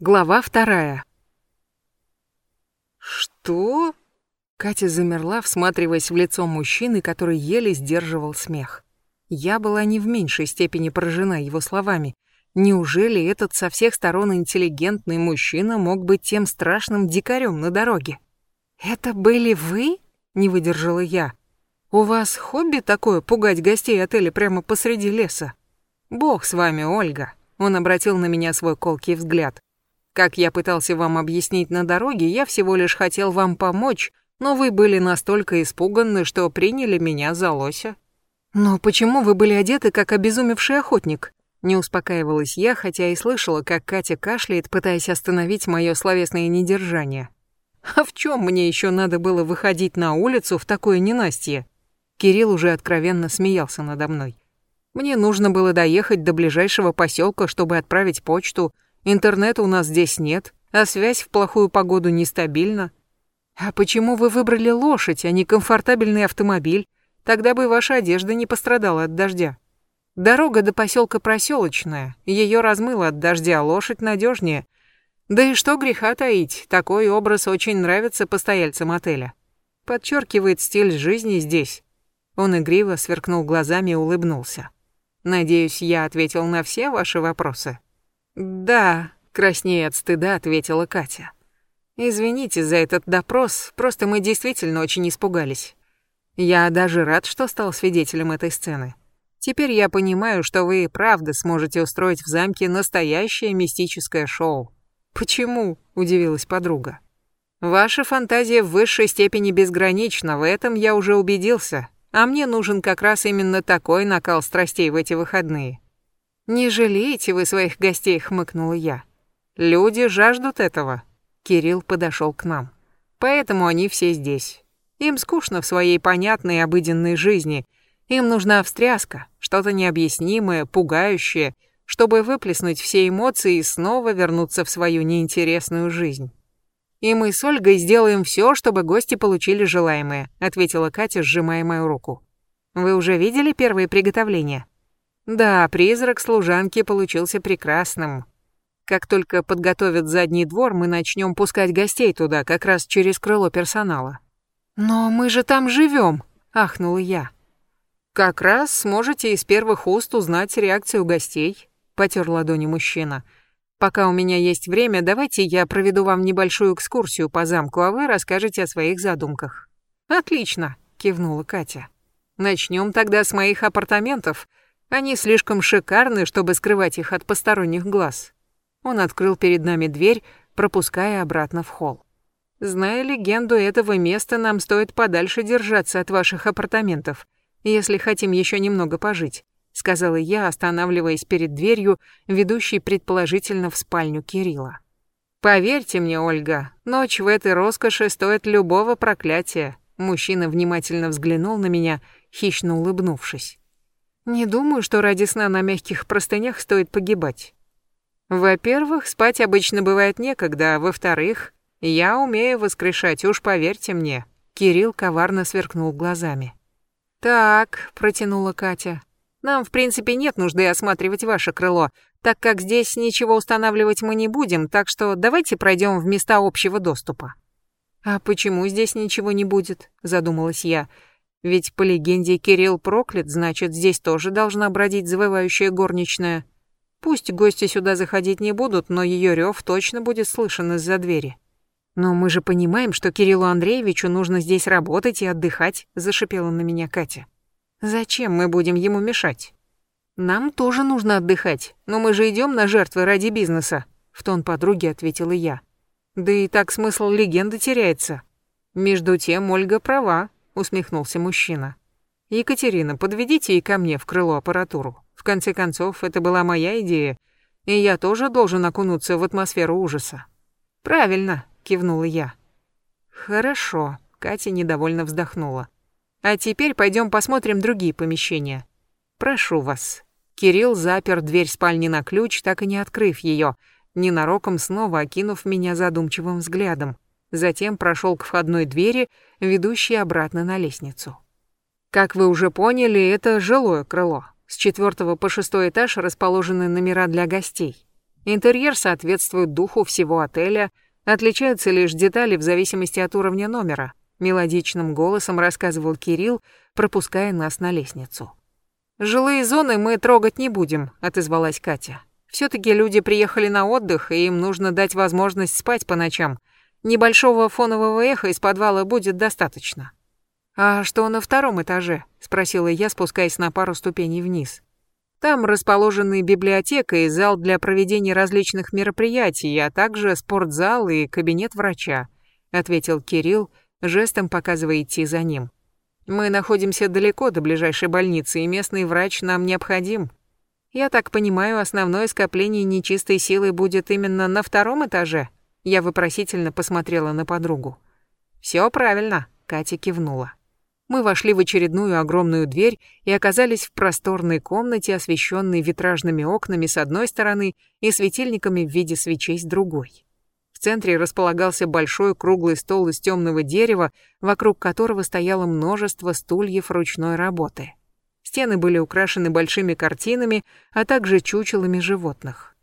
Глава вторая. Что? Катя замерла, всматриваясь в лицо мужчины, который еле сдерживал смех. Я была не в меньшей степени поражена его словами. Неужели этот со всех сторон интеллигентный мужчина мог быть тем страшным дикарем на дороге? «Это были вы?» — не выдержала я. «У вас хобби такое — пугать гостей отеля прямо посреди леса?» «Бог с вами, Ольга», — он обратил на меня свой колкий взгляд. Как я пытался вам объяснить на дороге, я всего лишь хотел вам помочь, но вы были настолько испуганы, что приняли меня за лося. Но почему вы были одеты как обезумевший охотник? Не успокаивалась я, хотя и слышала, как Катя кашляет, пытаясь остановить мое словесное недержание. А в чем мне еще надо было выходить на улицу в такое ненастье? Кирилл уже откровенно смеялся надо мной. Мне нужно было доехать до ближайшего поселка, чтобы отправить почту, Интернета у нас здесь нет, а связь в плохую погоду нестабильна. А почему вы выбрали лошадь, а не комфортабельный автомобиль? Тогда бы ваша одежда не пострадала от дождя. Дорога до поселка проселочная, ее размыло от дождя, лошадь надежнее. Да и что греха таить, такой образ очень нравится постояльцам отеля. Подчеркивает стиль жизни здесь. Он игриво сверкнул глазами и улыбнулся. Надеюсь, я ответил на все ваши вопросы. «Да», — краснея от стыда, ответила Катя. «Извините за этот допрос, просто мы действительно очень испугались. Я даже рад, что стал свидетелем этой сцены. Теперь я понимаю, что вы правда сможете устроить в замке настоящее мистическое шоу». «Почему?» — удивилась подруга. «Ваша фантазия в высшей степени безгранична, в этом я уже убедился, а мне нужен как раз именно такой накал страстей в эти выходные. «Не жалеете вы своих гостей», — хмыкнула я. «Люди жаждут этого». Кирилл подошел к нам. «Поэтому они все здесь. Им скучно в своей понятной обыденной жизни. Им нужна встряска, что-то необъяснимое, пугающее, чтобы выплеснуть все эмоции и снова вернуться в свою неинтересную жизнь». «И мы с Ольгой сделаем все, чтобы гости получили желаемое», ответила Катя, сжимая мою руку. «Вы уже видели первые приготовления?» Да, призрак служанки получился прекрасным. Как только подготовят задний двор, мы начнем пускать гостей туда, как раз через крыло персонала. Но мы же там живем, ахнула я. Как раз сможете из первых уст узнать реакцию гостей, потер ладони мужчина. Пока у меня есть время, давайте я проведу вам небольшую экскурсию по замку, а вы расскажете о своих задумках. Отлично, кивнула Катя. Начнем тогда с моих апартаментов. Они слишком шикарны, чтобы скрывать их от посторонних глаз. Он открыл перед нами дверь, пропуская обратно в холл. Зная легенду этого места, нам стоит подальше держаться от ваших апартаментов, если хотим еще немного пожить, сказала я, останавливаясь перед дверью, ведущей предположительно в спальню Кирилла. Поверьте мне, Ольга, ночь в этой роскоши стоит любого проклятия. Мужчина внимательно взглянул на меня, хищно улыбнувшись. Не думаю, что ради сна на мягких простынях стоит погибать. Во-первых, спать обычно бывает некогда, а во-вторых, я умею воскрешать, уж поверьте мне. Кирилл коварно сверкнул глазами. Так, протянула Катя. Нам, в принципе, нет нужды осматривать ваше крыло, так как здесь ничего устанавливать мы не будем, так что давайте пройдем в места общего доступа. А почему здесь ничего не будет? задумалась я. Ведь по легенде Кирилл проклят, значит, здесь тоже должна бродить завывающая горничная. Пусть гости сюда заходить не будут, но ее рев точно будет слышен из-за двери. Но мы же понимаем, что Кириллу Андреевичу нужно здесь работать и отдыхать, зашипела на меня Катя. Зачем мы будем ему мешать? Нам тоже нужно отдыхать, но мы же идем на жертвы ради бизнеса, в тон подруги ответила я. Да и так смысл легенды теряется. Между тем Ольга права, усмехнулся мужчина. Екатерина, подведите и ко мне в крыло аппаратуру. В конце концов, это была моя идея, и я тоже должен окунуться в атмосферу ужаса. Правильно, кивнула я. Хорошо, Катя недовольно вздохнула. А теперь пойдем посмотрим другие помещения. Прошу вас. Кирилл запер дверь спальни на ключ, так и не открыв ее, ненароком снова окинув меня задумчивым взглядом затем прошел к входной двери, ведущей обратно на лестницу. Как вы уже поняли, это жилое крыло. С четвертого по шестой этаж расположены номера для гостей. Интерьер соответствует духу всего отеля, отличаются лишь детали в зависимости от уровня номера, мелодичным голосом рассказывал Кирилл, пропуская нас на лестницу. Жилые зоны мы трогать не будем, отозвалась Катя. все таки люди приехали на отдых, и им нужно дать возможность спать по ночам. Небольшого фонового эха из подвала будет достаточно. А что на втором этаже? спросила я, спускаясь на пару ступеней вниз. Там расположены библиотека и зал для проведения различных мероприятий, а также спортзал и кабинет врача, ответил Кирилл, жестом показывая идти за ним. Мы находимся далеко до ближайшей больницы, и местный врач нам необходим. Я так понимаю, основное скопление нечистой силы будет именно на втором этаже. Я вопросительно посмотрела на подругу. Все правильно, Катя кивнула. Мы вошли в очередную огромную дверь и оказались в просторной комнате, освещенной витражными окнами с одной стороны и светильниками в виде свечей с другой. В центре располагался большой круглый стол из темного дерева, вокруг которого стояло множество стульев ручной работы. Стены были украшены большими картинами, а также чучелами животных.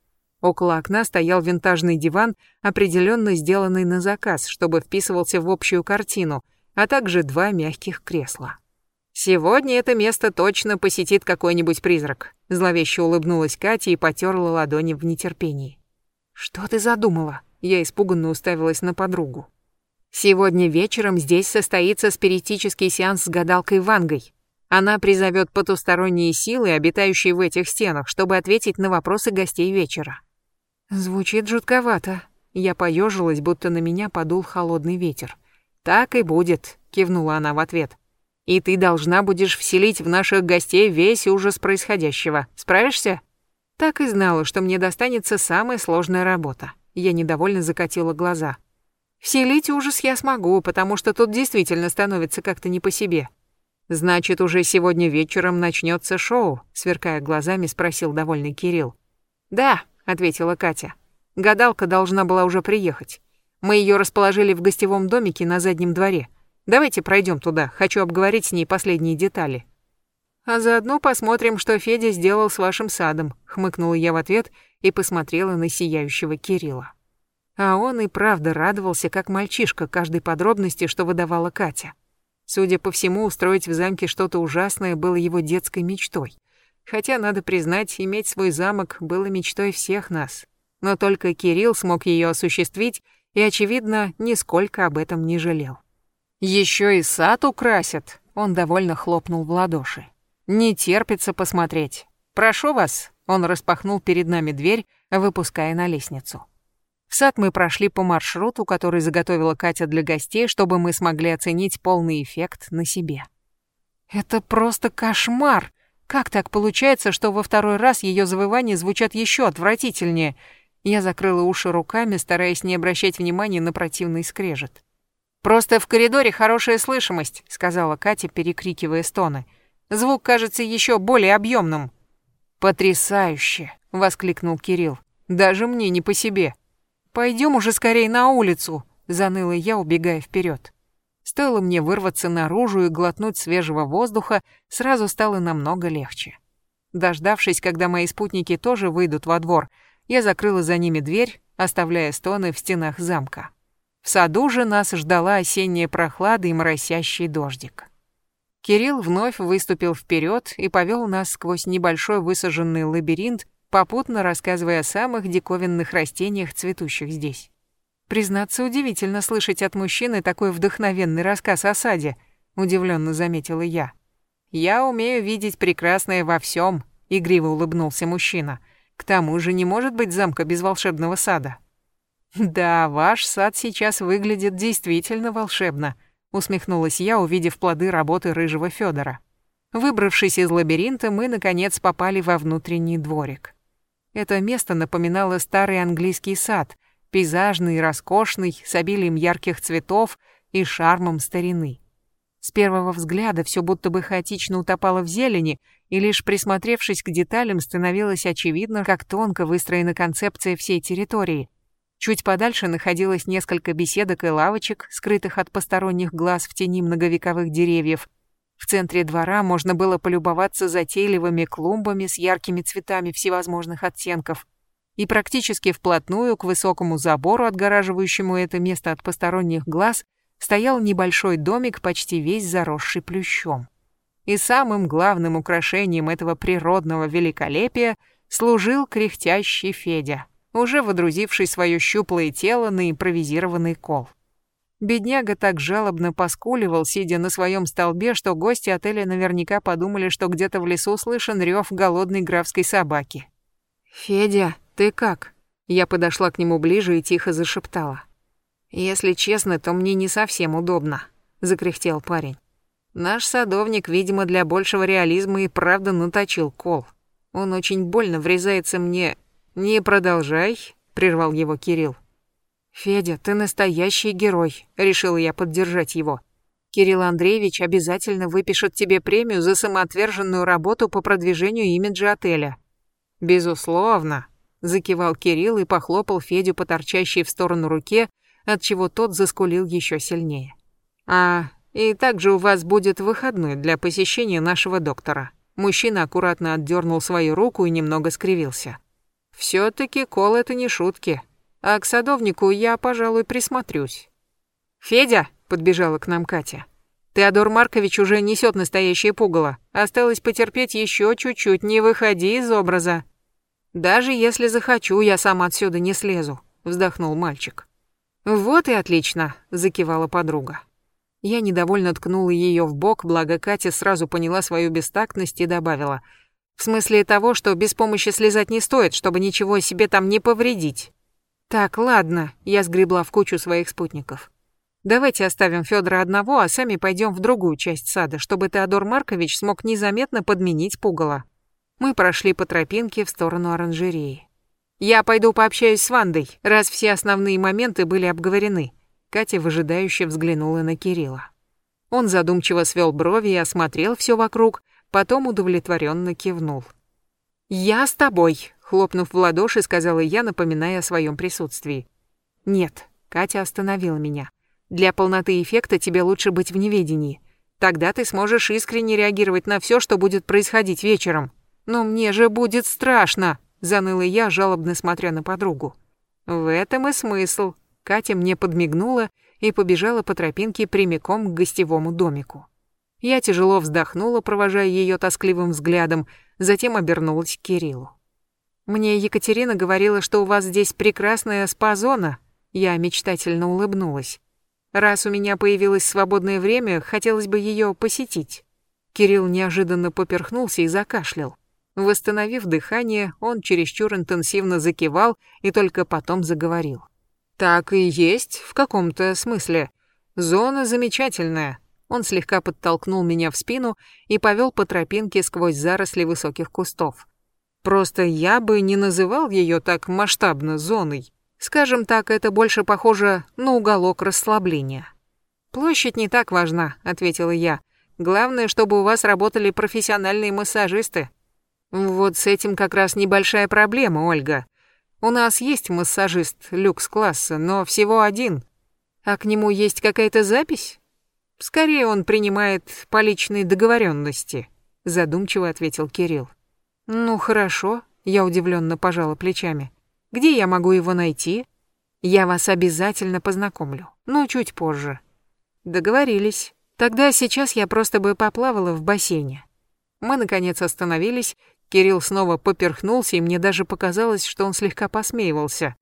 Около окна стоял винтажный диван, определенно сделанный на заказ, чтобы вписывался в общую картину, а также два мягких кресла. «Сегодня это место точно посетит какой-нибудь призрак», зловеще улыбнулась Катя и потерла ладони в нетерпении. «Что ты задумала?» Я испуганно уставилась на подругу. «Сегодня вечером здесь состоится спиритический сеанс с гадалкой Вангой. Она призовет потусторонние силы, обитающие в этих стенах, чтобы ответить на вопросы гостей вечера». Звучит жутковато. Я поежилась, будто на меня подул холодный ветер. «Так и будет», — кивнула она в ответ. «И ты должна будешь вселить в наших гостей весь ужас происходящего. Справишься?» Так и знала, что мне достанется самая сложная работа. Я недовольно закатила глаза. Вселить ужас я смогу, потому что тут действительно становится как-то не по себе. Значит, уже сегодня вечером начнется шоу, сверкая глазами, спросил довольный Кирилл. Да, ответила Катя. Гадалка должна была уже приехать. Мы ее расположили в гостевом домике на заднем дворе. Давайте пройдем туда, хочу обговорить с ней последние детали. А заодно посмотрим, что Федя сделал с вашим садом, хмыкнула я в ответ и посмотрела на сияющего Кирилла. А он и правда радовался, как мальчишка, каждой подробности, что выдавала Катя. Судя по всему, устроить в замке что-то ужасное было его детской мечтой. Хотя, надо признать, иметь свой замок было мечтой всех нас. Но только Кирилл смог ее осуществить и, очевидно, нисколько об этом не жалел. Еще и сад украсят, он довольно хлопнул в ладоши. Не терпится посмотреть. Прошу вас, он распахнул перед нами дверь, выпуская на лестницу. В сад мы прошли по маршруту, который заготовила Катя для гостей, чтобы мы смогли оценить полный эффект на себе. Это просто кошмар. Как так получается, что во второй раз ее завывания звучат еще отвратительнее? Я закрыла уши руками, стараясь не обращать внимания на противный скрежет. «Просто в коридоре хорошая слышимость», — сказала Катя, перекрикивая стоны. «Звук кажется еще более объемным». «Потрясающе!» — воскликнул Кирилл. «Даже мне не по себе». «Пойдем уже скорее на улицу», — заныла я, убегая вперед. Стоило мне вырваться наружу и глотнуть свежего воздуха, сразу стало намного легче. Дождавшись, когда мои спутники тоже выйдут во двор, я закрыла за ними дверь, оставляя стоны в стенах замка. В саду же нас ждала осенняя прохлада и моросящий дождик. Кирилл вновь выступил вперед и повел нас сквозь небольшой высаженный лабиринт, попутно рассказывая о самых диковинных растениях, цветущих здесь. Признаться, удивительно слышать от мужчины такой вдохновенный рассказ о саде, удивленно заметила я. Я умею видеть прекрасное во всем, игриво улыбнулся мужчина. К тому же не может быть замка без волшебного сада. Да, ваш сад сейчас выглядит действительно волшебно, усмехнулась я, увидев плоды работы рыжего Федора. Выбравшись из лабиринта, мы наконец попали во внутренний дворик. Это место напоминало старый английский сад, пейзажный роскошный, с обилием ярких цветов и шармом старины. С первого взгляда все будто бы хаотично утопало в зелени, и лишь присмотревшись к деталям, становилось очевидно, как тонко выстроена концепция всей территории. Чуть подальше находилось несколько беседок и лавочек, скрытых от посторонних глаз в тени многовековых деревьев. В центре двора можно было полюбоваться затейливыми клумбами с яркими цветами всевозможных оттенков. И практически вплотную к высокому забору, отгораживающему это место от посторонних глаз, стоял небольшой домик, почти весь заросший плющом. И самым главным украшением этого природного великолепия служил кряхтящий Федя, уже водрузивший свое щуплое тело на импровизированный кол. Бедняга так жалобно поскуливал, сидя на своем столбе, что гости отеля наверняка подумали, что где-то в лесу слышен рев голодной графской собаки. «Федя, ты как?» Я подошла к нему ближе и тихо зашептала. «Если честно, то мне не совсем удобно», — закряхтел парень. «Наш садовник, видимо, для большего реализма и правда наточил кол. Он очень больно врезается мне...» «Не продолжай», — прервал его Кирилл. «Федя, ты настоящий герой», — решила я поддержать его. «Кирилл Андреевич обязательно выпишет тебе премию за самоотверженную работу по продвижению имиджа отеля». «Безусловно», — закивал Кирилл и похлопал Федю по торчащей в сторону руке, отчего тот заскулил еще сильнее. «А, и также у вас будет выходной для посещения нашего доктора». Мужчина аккуратно отдернул свою руку и немного скривился. «Все-таки кол — это не шутки. А к садовнику я, пожалуй, присмотрюсь. Федя, подбежала к нам Катя. Теодор Маркович уже несет настоящее пугало. Осталось потерпеть еще чуть-чуть, не выходи из образа. Даже если захочу, я сам отсюда не слезу, вздохнул мальчик. Вот и отлично, закивала подруга. Я недовольно ткнула ее в бок, благо Катя сразу поняла свою бестактность и добавила: "В смысле того, что без помощи слезать не стоит, чтобы ничего себе там не повредить". Так, ладно, я сгребла в кучу своих спутников. Давайте оставим Федора одного, а сами пойдем в другую часть сада, чтобы Теодор Маркович смог незаметно подменить пугало. Мы прошли по тропинке в сторону оранжереи. Я пойду пообщаюсь с Вандой, раз все основные моменты были обговорены. Катя выжидающе взглянула на Кирилла. Он задумчиво свел брови и осмотрел все вокруг, потом удовлетворенно кивнул. «Я с тобой», Хлопнув в ладоши, сказала я, напоминая о своем присутствии. «Нет», — Катя остановила меня. «Для полноты эффекта тебе лучше быть в неведении. Тогда ты сможешь искренне реагировать на все, что будет происходить вечером. Но мне же будет страшно», — заныла я, жалобно смотря на подругу. «В этом и смысл». Катя мне подмигнула и побежала по тропинке прямиком к гостевому домику. Я тяжело вздохнула, провожая ее тоскливым взглядом, затем обернулась к Кириллу. Мне Екатерина говорила, что у вас здесь прекрасная спа-зона. Я мечтательно улыбнулась. Раз у меня появилось свободное время, хотелось бы ее посетить. Кирилл неожиданно поперхнулся и закашлял. Восстановив дыхание, он чересчур интенсивно закивал и только потом заговорил. «Так и есть, в каком-то смысле. Зона замечательная». Он слегка подтолкнул меня в спину и повел по тропинке сквозь заросли высоких кустов. Просто я бы не называл ее так масштабно зоной. Скажем так, это больше похоже на уголок расслабления. Площадь не так важна, ответила я. Главное, чтобы у вас работали профессиональные массажисты. Вот с этим как раз небольшая проблема, Ольга. У нас есть массажист люкс-класса, но всего один. А к нему есть какая-то запись? Скорее он принимает по личной договоренности, задумчиво ответил Кирилл. Ну хорошо, я удивленно пожала плечами. Где я могу его найти? Я вас обязательно познакомлю, но чуть позже. Договорились. Тогда сейчас я просто бы поплавала в бассейне. Мы наконец остановились. Кирилл снова поперхнулся, и мне даже показалось, что он слегка посмеивался.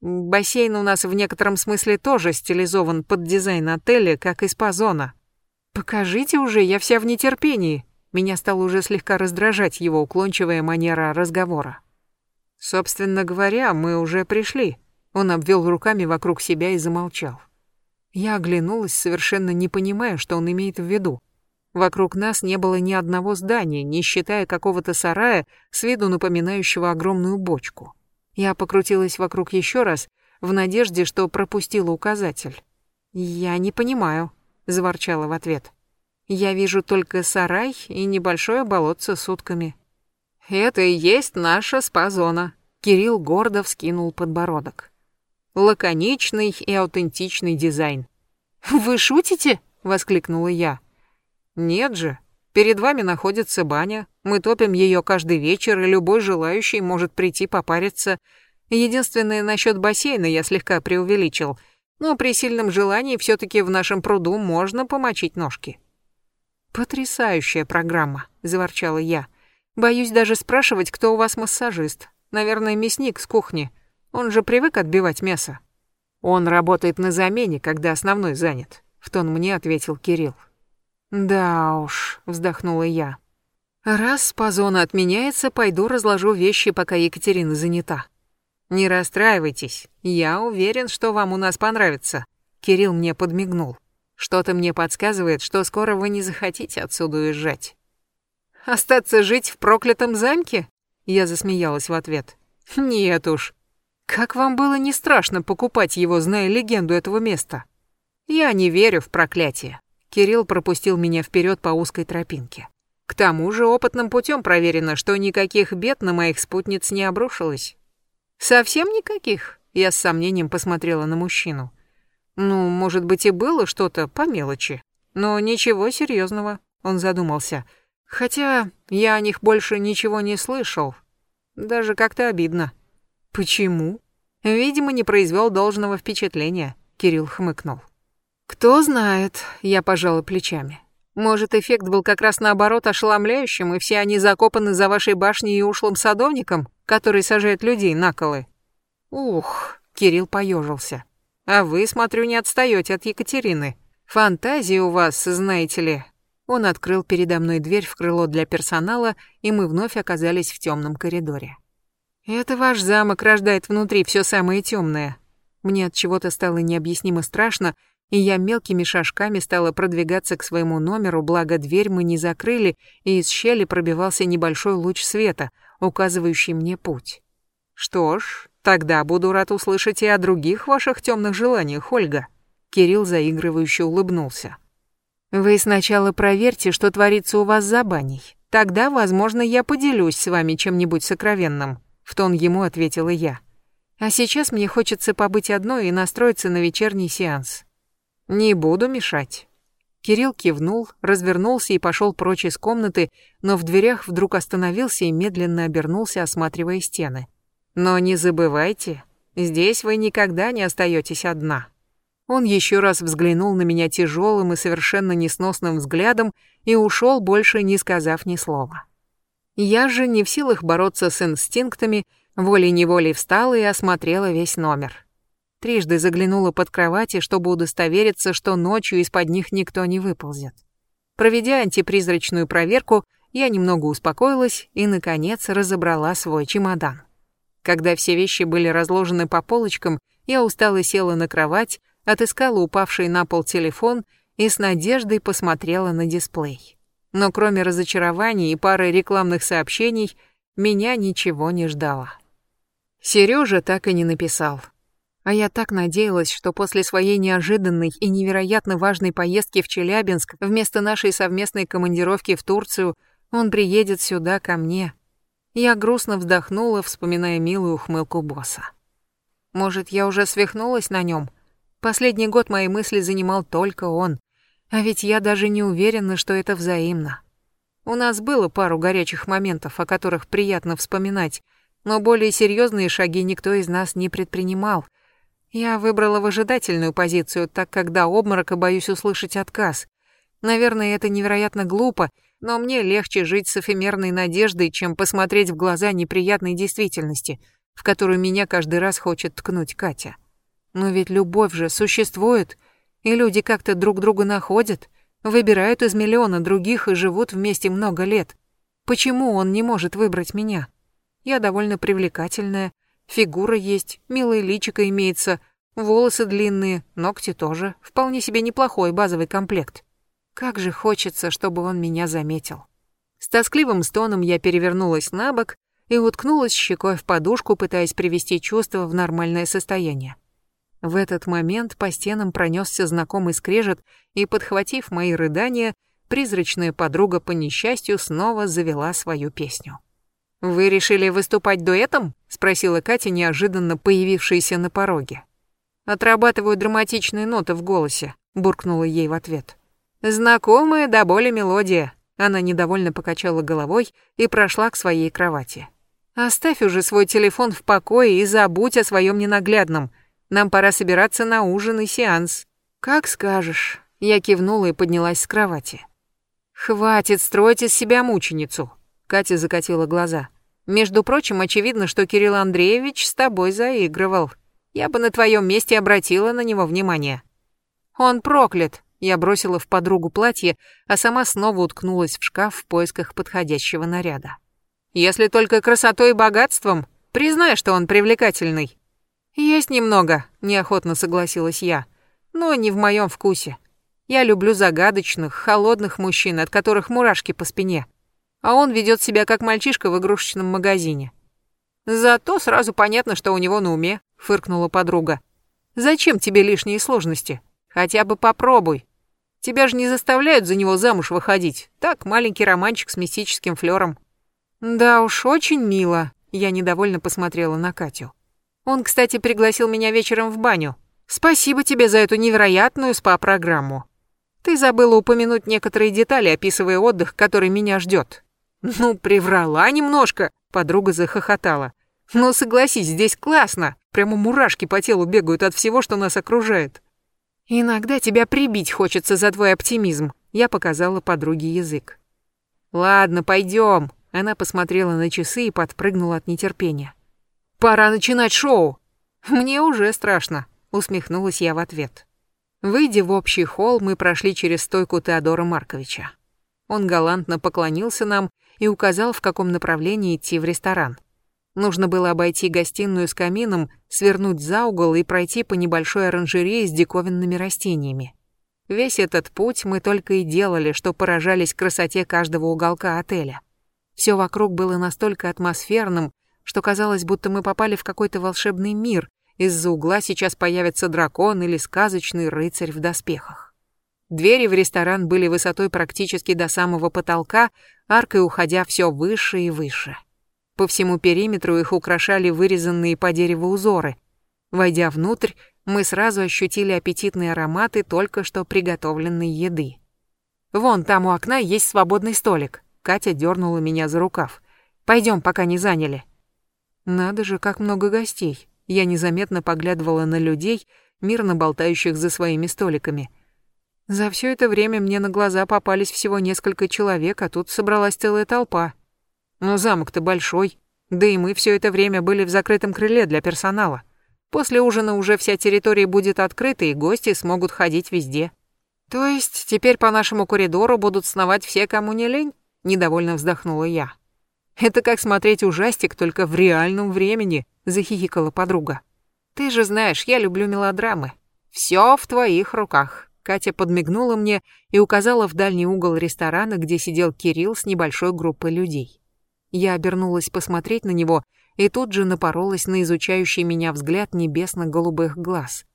Бассейн у нас в некотором смысле тоже стилизован под дизайн отеля, как и спа-зона. Покажите уже, я вся в нетерпении. Меня стало уже слегка раздражать его уклончивая манера разговора. «Собственно говоря, мы уже пришли». Он обвел руками вокруг себя и замолчал. Я оглянулась, совершенно не понимая, что он имеет в виду. Вокруг нас не было ни одного здания, не считая какого-то сарая, с виду напоминающего огромную бочку. Я покрутилась вокруг еще раз, в надежде, что пропустила указатель. «Я не понимаю», — заворчала в ответ. Я вижу только сарай и небольшое болотце с утками. Это и есть наша спа-зона. Кирилл гордо вскинул подбородок. Лаконичный и аутентичный дизайн. Вы шутите? воскликнула я. Нет же, Перед вами находится баня. Мы топим ее каждый вечер, и любой желающий может прийти попариться. Единственное, насчет бассейна я слегка преувеличил. Но при сильном желании все таки в нашем пруду можно помочить ножки. «Потрясающая программа», — заворчала я. «Боюсь даже спрашивать, кто у вас массажист. Наверное, мясник с кухни. Он же привык отбивать мясо». «Он работает на замене, когда основной занят», — в тон мне ответил Кирилл. «Да уж», — вздохнула я. «Раз спазона отменяется, пойду разложу вещи, пока Екатерина занята». «Не расстраивайтесь, я уверен, что вам у нас понравится», — Кирилл мне подмигнул. «Что-то мне подсказывает, что скоро вы не захотите отсюда уезжать». «Остаться жить в проклятом замке?» Я засмеялась в ответ. «Нет уж. Как вам было не страшно покупать его, зная легенду этого места?» «Я не верю в проклятие. Кирилл пропустил меня вперед по узкой тропинке. К тому же опытным путем проверено, что никаких бед на моих спутниц не обрушилось. Совсем никаких? Я с сомнением посмотрела на мужчину. Ну, может быть и было что-то по мелочи, но ничего серьезного. Он задумался. Хотя я о них больше ничего не слышал. Даже как-то обидно. Почему? Видимо, не произвел должного впечатления, Кирилл хмыкнул. Кто знает, я пожала плечами. Может, эффект был как раз наоборот ошеломляющим, и все они закопаны за вашей башней и ушлым садовником, который сажает людей на колы. Ух, Кирилл поежился. А вы, смотрю, не отстаете от Екатерины. Фантазия у вас, знаете ли. Он открыл передо мной дверь в крыло для персонала, и мы вновь оказались в темном коридоре. Это ваш замок рождает внутри все самое темное. Мне от чего-то стало необъяснимо страшно, и я мелкими шажками стала продвигаться к своему номеру, благо дверь мы не закрыли, и из щели пробивался небольшой луч света, указывающий мне путь. Что ж, тогда буду рад услышать и о других ваших темных желаниях, Ольга. Кирилл заигрывающе улыбнулся. Вы сначала проверьте, что творится у вас за баней. Тогда, возможно, я поделюсь с вами чем-нибудь сокровенным, в тон ему ответила я. А сейчас мне хочется побыть одной и настроиться на вечерний сеанс. «Не буду мешать». Кирилл кивнул, развернулся и пошел прочь из комнаты, но в дверях вдруг остановился и медленно обернулся, осматривая стены. «Но не забывайте, здесь вы никогда не остаетесь одна». Он еще раз взглянул на меня тяжелым и совершенно несносным взглядом и ушел, больше не сказав ни слова. Я же не в силах бороться с инстинктами, волей-неволей встала и осмотрела весь номер. Трижды заглянула под кровати, чтобы удостовериться, что ночью из-под них никто не выползет. Проведя антипризрачную проверку, я немного успокоилась и, наконец, разобрала свой чемодан. Когда все вещи были разложены по полочкам, я устало села на кровать, отыскала упавший на пол телефон и с надеждой посмотрела на дисплей. Но кроме разочарований и пары рекламных сообщений, меня ничего не ждало. Сережа так и не написал. А я так надеялась, что после своей неожиданной и невероятно важной поездки в Челябинск, вместо нашей совместной командировки в Турцию, он приедет сюда ко мне. Я грустно вздохнула, вспоминая милую ухмылку босса. Может, я уже свихнулась на нем? Последний год мои мысли занимал только он. А ведь я даже не уверена, что это взаимно. У нас было пару горячих моментов, о которых приятно вспоминать, но более серьезные шаги никто из нас не предпринимал — я выбрала выжидательную позицию, так как до обморока боюсь услышать отказ. Наверное, это невероятно глупо, но мне легче жить с эфемерной надеждой, чем посмотреть в глаза неприятной действительности, в которую меня каждый раз хочет ткнуть Катя. Но ведь любовь же существует, и люди как-то друг друга находят, выбирают из миллиона других и живут вместе много лет. Почему он не может выбрать меня? Я довольно привлекательная, Фигура есть, милое личико имеется, волосы длинные, ногти тоже. Вполне себе неплохой базовый комплект. Как же хочется, чтобы он меня заметил. С тоскливым стоном я перевернулась на бок и уткнулась щекой в подушку, пытаясь привести чувство в нормальное состояние. В этот момент по стенам пронесся знакомый скрежет, и, подхватив мои рыдания, призрачная подруга по несчастью снова завела свою песню. «Вы решили выступать дуэтом?» — спросила Катя, неожиданно появившаяся на пороге. «Отрабатываю драматичные ноты в голосе», — буркнула ей в ответ. «Знакомая до боли мелодия. Она недовольно покачала головой и прошла к своей кровати. Оставь уже свой телефон в покое и забудь о своем ненаглядном. Нам пора собираться на ужин и сеанс. Как скажешь. Я кивнула и поднялась с кровати. Хватит строить из себя мученицу. Катя закатила глаза. Между прочим, очевидно, что Кирилл Андреевич с тобой заигрывал. Я бы на твоем месте обратила на него внимание. Он проклят. Я бросила в подругу платье, а сама снова уткнулась в шкаф в поисках подходящего наряда. Если только красотой и богатством, признай, что он привлекательный. Есть немного, неохотно согласилась я, но не в моем вкусе. Я люблю загадочных, холодных мужчин, от которых мурашки по спине. А он ведет себя как мальчишка в игрушечном магазине. Зато сразу понятно, что у него на уме, фыркнула подруга. Зачем тебе лишние сложности? Хотя бы попробуй. Тебя же не заставляют за него замуж выходить. Так, маленький романчик с мистическим флером. Да уж, очень мило. Я недовольно посмотрела на Катю. Он, кстати, пригласил меня вечером в баню. Спасибо тебе за эту невероятную спа-программу. Ты забыла упомянуть некоторые детали, описывая отдых, который меня ждет. Ну, приврала немножко, подруга захохотала. Но согласись, здесь классно. Прямо мурашки по телу бегают от всего, что нас окружает. Иногда тебя прибить хочется за твой оптимизм. Я показала подруге язык. Ладно, пойдем. Она посмотрела на часы и подпрыгнула от нетерпения. Пора начинать шоу. Мне уже страшно, усмехнулась я в ответ. Выйдя в общий холл, мы прошли через стойку Теодора Марковича. Он галантно поклонился нам и указал, в каком направлении идти в ресторан. Нужно было обойти гостиную с камином, свернуть за угол и пройти по небольшой оранжерее с диковинными растениями. Весь этот путь мы только и делали, что поражались красоте каждого уголка отеля. Все вокруг было настолько атмосферным, что казалось, будто мы попали в какой-то волшебный мир. Из-за угла сейчас появится дракон или сказочный рыцарь в доспехах. Двери в ресторан были высотой практически до самого потолка, аркой уходя все выше и выше. По всему периметру их украшали вырезанные по дереву узоры. Войдя внутрь, мы сразу ощутили аппетитные ароматы только что приготовленной еды. «Вон там у окна есть свободный столик», — Катя дернула меня за рукав. «Пойдем, пока не заняли». Надо же, как много гостей. Я незаметно поглядывала на людей, мирно болтающих за своими столиками. За все это время мне на глаза попались всего несколько человек, а тут собралась целая толпа. Но замок-то большой. Да и мы все это время были в закрытом крыле для персонала. После ужина уже вся территория будет открыта, и гости смогут ходить везде. То есть теперь по нашему коридору будут сновать все, кому не лень? Недовольно вздохнула я. Это как смотреть ужастик, только в реальном времени, захихикала подруга. Ты же знаешь, я люблю мелодрамы. Все в твоих руках. Катя подмигнула мне и указала в дальний угол ресторана, где сидел Кирилл с небольшой группой людей. Я обернулась посмотреть на него и тут же напоролась на изучающий меня взгляд небесно-голубых глаз.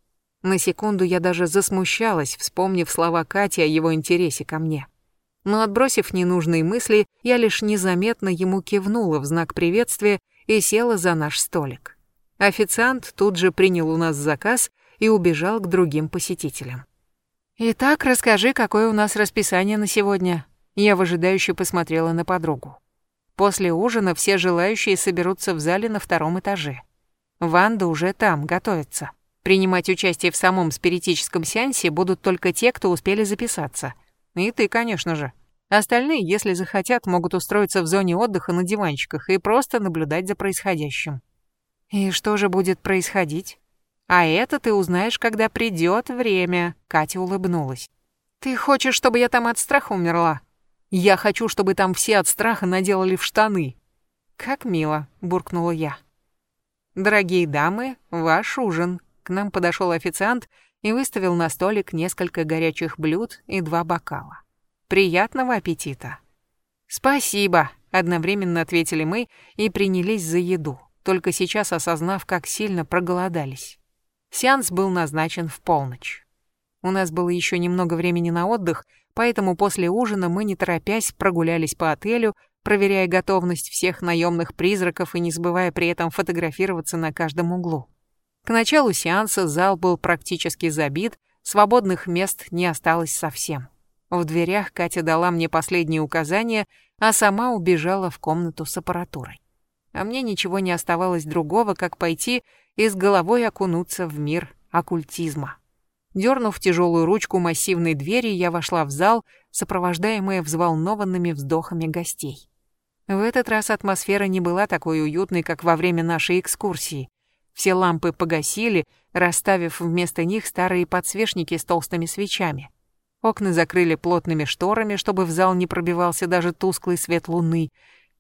На секунду я даже засмущалась, вспомнив слова Кати о его интересе ко мне. Но отбросив ненужные мысли, я лишь незаметно ему кивнула в знак приветствия и села за наш столик. Официант тут же принял у нас заказ и убежал к другим посетителям. «Итак, расскажи, какое у нас расписание на сегодня?» Я выжидающе посмотрела на подругу. После ужина все желающие соберутся в зале на втором этаже. Ванда уже там, готовится. Принимать участие в самом спиритическом сеансе будут только те, кто успели записаться. И ты, конечно же. Остальные, если захотят, могут устроиться в зоне отдыха на диванчиках и просто наблюдать за происходящим. И что же будет происходить? А это ты узнаешь, когда придет время, Катя улыбнулась. Ты хочешь, чтобы я там от страха умерла? Я хочу, чтобы там все от страха наделали в штаны. Как мило, буркнула я. Дорогие дамы, ваш ужин. К нам подошел официант и выставил на столик несколько горячих блюд и два бокала. Приятного аппетита. Спасибо, одновременно ответили мы и принялись за еду, только сейчас осознав, как сильно проголодались. Сеанс был назначен в полночь. У нас было еще немного времени на отдых, поэтому после ужина мы, не торопясь, прогулялись по отелю, проверяя готовность всех наемных призраков и не забывая при этом фотографироваться на каждом углу. К началу сеанса зал был практически забит, свободных мест не осталось совсем. В дверях Катя дала мне последние указания, а сама убежала в комнату с аппаратурой. А мне ничего не оставалось другого, как пойти и с головой окунуться в мир оккультизма. Дернув тяжелую ручку массивной двери, я вошла в зал, сопровождаемая взволнованными вздохами гостей. В этот раз атмосфера не была такой уютной, как во время нашей экскурсии. Все лампы погасили, расставив вместо них старые подсвечники с толстыми свечами. Окна закрыли плотными шторами, чтобы в зал не пробивался даже тусклый свет луны.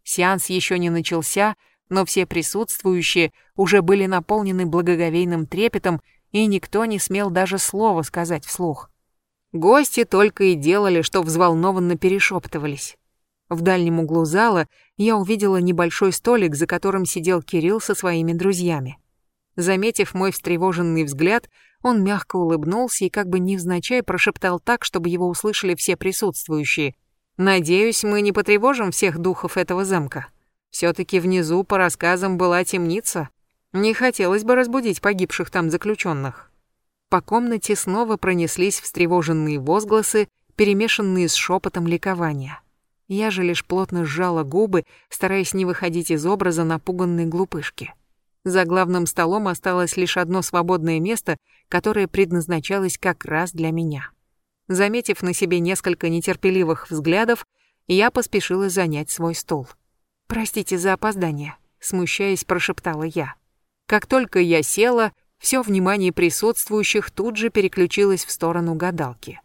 Сеанс еще не начался, но все присутствующие уже были наполнены благоговейным трепетом, и никто не смел даже слова сказать вслух. Гости только и делали, что взволнованно перешептывались. В дальнем углу зала я увидела небольшой столик, за которым сидел Кирилл со своими друзьями. Заметив мой встревоженный взгляд, он мягко улыбнулся и как бы невзначай прошептал так, чтобы его услышали все присутствующие. «Надеюсь, мы не потревожим всех духов этого замка. Все-таки внизу, по рассказам, была темница. Не хотелось бы разбудить погибших там заключенных». По комнате снова пронеслись встревоженные возгласы, перемешанные с шепотом ликования. Я же лишь плотно сжала губы, стараясь не выходить из образа напуганной глупышки. За главным столом осталось лишь одно свободное место, которое предназначалось как раз для меня. Заметив на себе несколько нетерпеливых взглядов, я поспешила занять свой стул. «Простите за опоздание», — смущаясь, прошептала я. Как только я села, все внимание присутствующих тут же переключилось в сторону гадалки.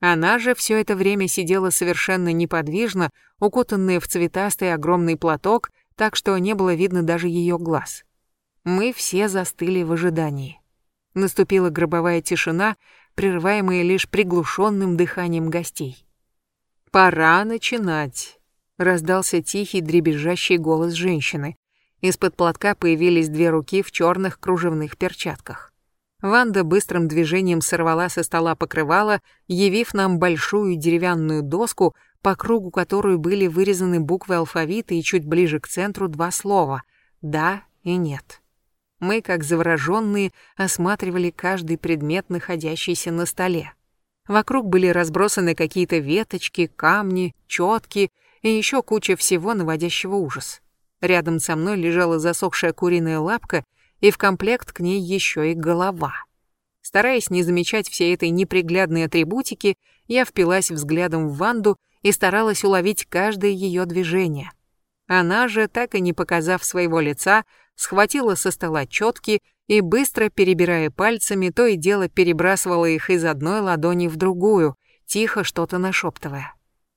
Она же все это время сидела совершенно неподвижно, укутанная в цветастый огромный платок, так что не было видно даже ее глаз. Мы все застыли в ожидании. Наступила гробовая тишина, прерываемая лишь приглушенным дыханием гостей. «Пора начинать», — раздался тихий дребезжащий голос женщины. Из-под платка появились две руки в черных кружевных перчатках. Ванда быстрым движением сорвала со стола покрывало, явив нам большую деревянную доску, по кругу которой были вырезаны буквы алфавита и чуть ближе к центру два слова «да» и «нет». Мы, как завороженные, осматривали каждый предмет, находящийся на столе. Вокруг были разбросаны какие-то веточки, камни, четки и еще куча всего, наводящего ужас. Рядом со мной лежала засохшая куриная лапка, и в комплект к ней еще и голова. Стараясь не замечать всей этой неприглядной атрибутики, я впилась взглядом в Ванду и старалась уловить каждое ее движение. Она же, так и не показав своего лица, схватила со стола четки и, быстро перебирая пальцами, то и дело перебрасывала их из одной ладони в другую, тихо что-то нашептывая.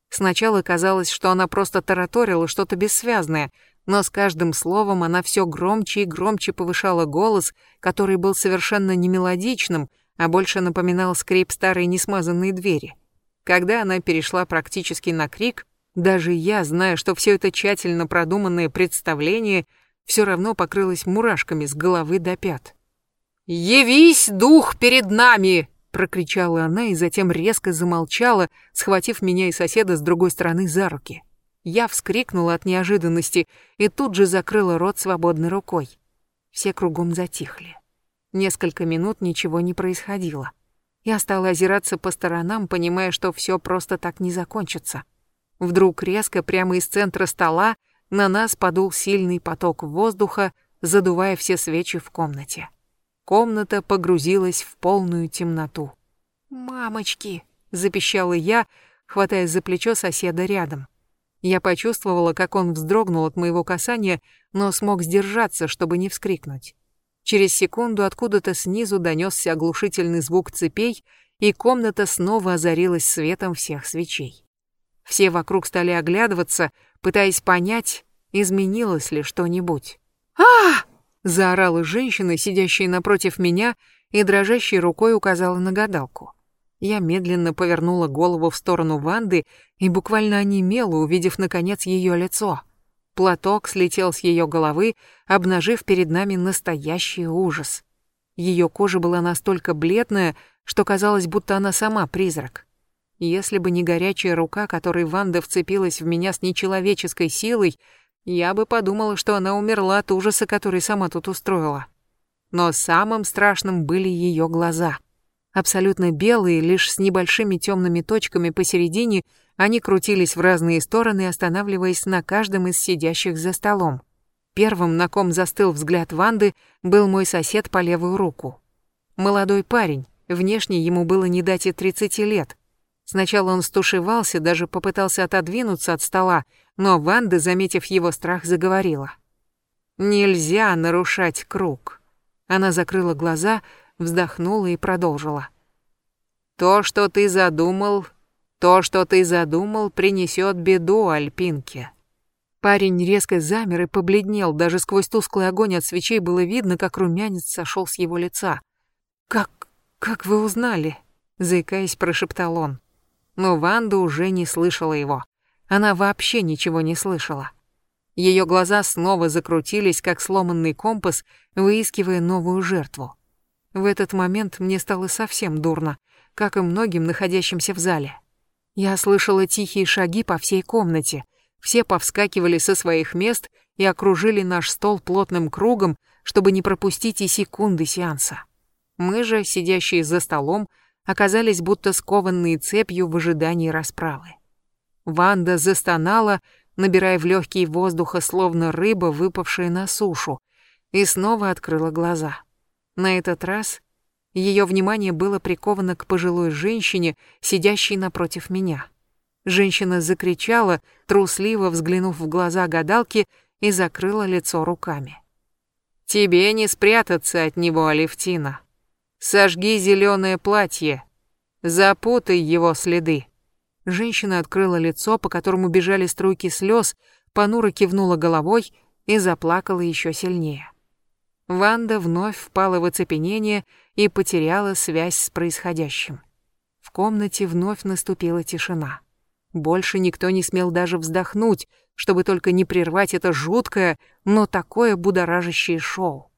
Сначала казалось, что она просто тараторила что-то бессвязное, но с каждым словом она все громче и громче повышала голос, который был совершенно не мелодичным, а больше напоминал скрип старой несмазанной двери. Когда она перешла практически на крик, даже я, зная, что все это тщательно продуманное представление все равно покрылась мурашками с головы до пят. «Явись, дух, перед нами!» — прокричала она и затем резко замолчала, схватив меня и соседа с другой стороны за руки. Я вскрикнула от неожиданности и тут же закрыла рот свободной рукой. Все кругом затихли. Несколько минут ничего не происходило. Я стала озираться по сторонам, понимая, что все просто так не закончится. Вдруг резко прямо из центра стола на нас подул сильный поток воздуха, задувая все свечи в комнате. Комната погрузилась в полную темноту. «Мамочки!» — запищала я, хватая за плечо соседа рядом. Я почувствовала, как он вздрогнул от моего касания, но смог сдержаться, чтобы не вскрикнуть. Через секунду откуда-то снизу донесся оглушительный звук цепей, и комната снова озарилась светом всех свечей. Все вокруг стали оглядываться, пытаясь понять, изменилось ли что-нибудь. а заорала женщина, сидящая напротив меня, и дрожащей рукой указала на гадалку. Я медленно повернула голову в сторону Ванды и буквально онемела, увидев наконец ее лицо. Платок слетел с ее головы, обнажив перед нами настоящий ужас. Ее кожа была настолько бледная, что казалось, будто она сама призрак. Если бы не горячая рука, которой Ванда вцепилась в меня с нечеловеческой силой, я бы подумала, что она умерла от ужаса, который сама тут устроила. Но самым страшным были ее глаза. Абсолютно белые, лишь с небольшими темными точками посередине, они крутились в разные стороны, останавливаясь на каждом из сидящих за столом. Первым, на ком застыл взгляд Ванды, был мой сосед по левую руку. Молодой парень, внешне ему было не дать и 30 лет. Сначала он стушевался, даже попытался отодвинуться от стола, но Ванда, заметив его страх, заговорила. «Нельзя нарушать круг». Она закрыла глаза, вздохнула и продолжила. «То, что ты задумал, то, что ты задумал, принесет беду Альпинке». Парень резко замер и побледнел, даже сквозь тусклый огонь от свечей было видно, как румянец сошел с его лица. «Как... как вы узнали?» — заикаясь, прошептал он. Но Ванда уже не слышала его. Она вообще ничего не слышала. Ее глаза снова закрутились, как сломанный компас, выискивая новую жертву. В этот момент мне стало совсем дурно, как и многим находящимся в зале. Я слышала тихие шаги по всей комнате. Все повскакивали со своих мест и окружили наш стол плотным кругом, чтобы не пропустить и секунды сеанса. Мы же, сидящие за столом, оказались будто скованные цепью в ожидании расправы. Ванда застонала, набирая в легкие воздуха, словно рыба, выпавшая на сушу, и снова открыла глаза. На этот раз ее внимание было приковано к пожилой женщине, сидящей напротив меня. Женщина закричала, трусливо взглянув в глаза гадалки, и закрыла лицо руками. «Тебе не спрятаться от него, Алевтина. Сожги зеленое платье. Запутай его следы». Женщина открыла лицо, по которому бежали струйки слез, понуро кивнула головой и заплакала еще сильнее. Ванда вновь впала в оцепенение и потеряла связь с происходящим. В комнате вновь наступила тишина. Больше никто не смел даже вздохнуть, чтобы только не прервать это жуткое, но такое будоражащее шоу.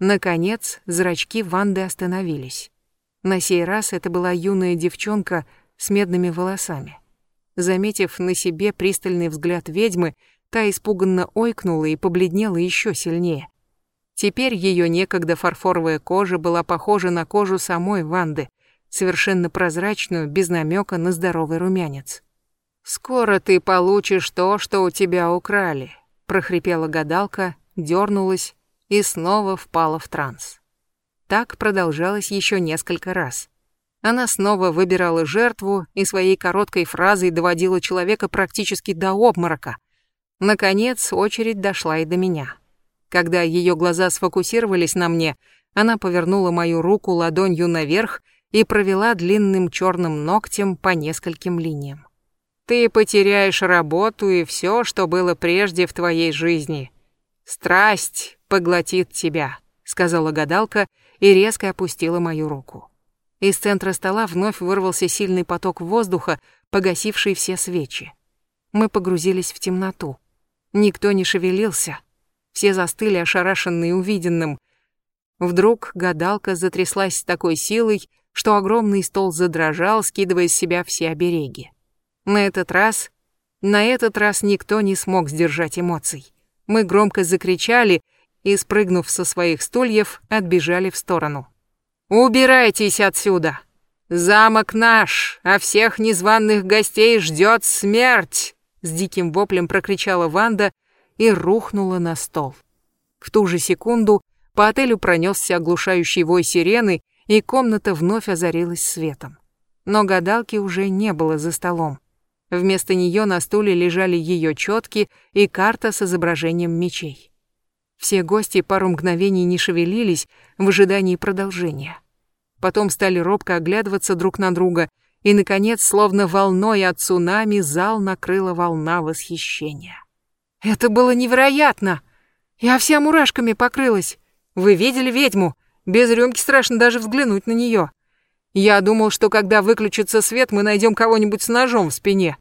Наконец, зрачки Ванды остановились. На сей раз это была юная девчонка с медными волосами. Заметив на себе пристальный взгляд ведьмы, та испуганно ойкнула и побледнела еще сильнее. Теперь ее некогда фарфоровая кожа была похожа на кожу самой Ванды, совершенно прозрачную, без намека на здоровый румянец. «Скоро ты получишь то, что у тебя украли», — прохрипела гадалка, дернулась и снова впала в транс. Так продолжалось еще несколько раз. Она снова выбирала жертву и своей короткой фразой доводила человека практически до обморока. Наконец, очередь дошла и до меня. Когда ее глаза сфокусировались на мне, она повернула мою руку ладонью наверх и провела длинным черным ногтем по нескольким линиям. «Ты потеряешь работу и все, что было прежде в твоей жизни. Страсть поглотит тебя», — сказала гадалка и резко опустила мою руку. Из центра стола вновь вырвался сильный поток воздуха, погасивший все свечи. Мы погрузились в темноту. Никто не шевелился, все застыли, ошарашенные увиденным. Вдруг гадалка затряслась с такой силой, что огромный стол задрожал, скидывая с себя все обереги. На этот раз... На этот раз никто не смог сдержать эмоций. Мы громко закричали и, спрыгнув со своих стульев, отбежали в сторону. «Убирайтесь отсюда! Замок наш, а всех незваных гостей ждет смерть!» С диким воплем прокричала Ванда, и рухнула на стол. В ту же секунду по отелю пронесся оглушающий вой сирены, и комната вновь озарилась светом. Но гадалки уже не было за столом. Вместо нее на стуле лежали ее четки и карта с изображением мечей. Все гости пару мгновений не шевелились в ожидании продолжения. Потом стали робко оглядываться друг на друга, и, наконец, словно волной от цунами, зал накрыла волна восхищения. Это было невероятно. Я вся мурашками покрылась. Вы видели ведьму? Без рюмки страшно даже взглянуть на нее. Я думал, что когда выключится свет, мы найдем кого-нибудь с ножом в спине.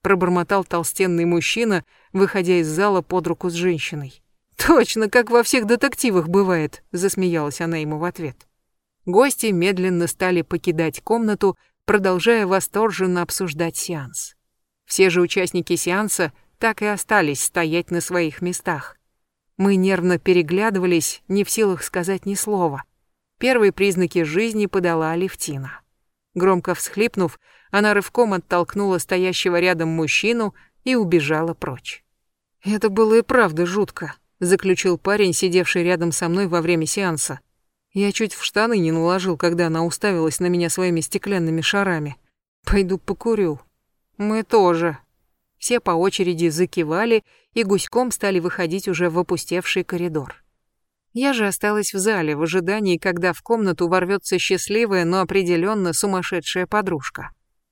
Пробормотал толстенный мужчина, выходя из зала под руку с женщиной. Точно, как во всех детективах бывает, засмеялась она ему в ответ. Гости медленно стали покидать комнату, продолжая восторженно обсуждать сеанс. Все же участники сеанса так и остались стоять на своих местах. Мы нервно переглядывались, не в силах сказать ни слова. Первые признаки жизни подала Алевтина. Громко всхлипнув, она рывком оттолкнула стоящего рядом мужчину и убежала прочь. «Это было и правда жутко», — заключил парень, сидевший рядом со мной во время сеанса. Я чуть в штаны не наложил, когда она уставилась на меня своими стеклянными шарами. Пойду покурю. Мы тоже. Все по очереди закивали и гуськом стали выходить уже в опустевший коридор. Я же осталась в зале в ожидании, когда в комнату ворвется счастливая, но определенно сумасшедшая подружка.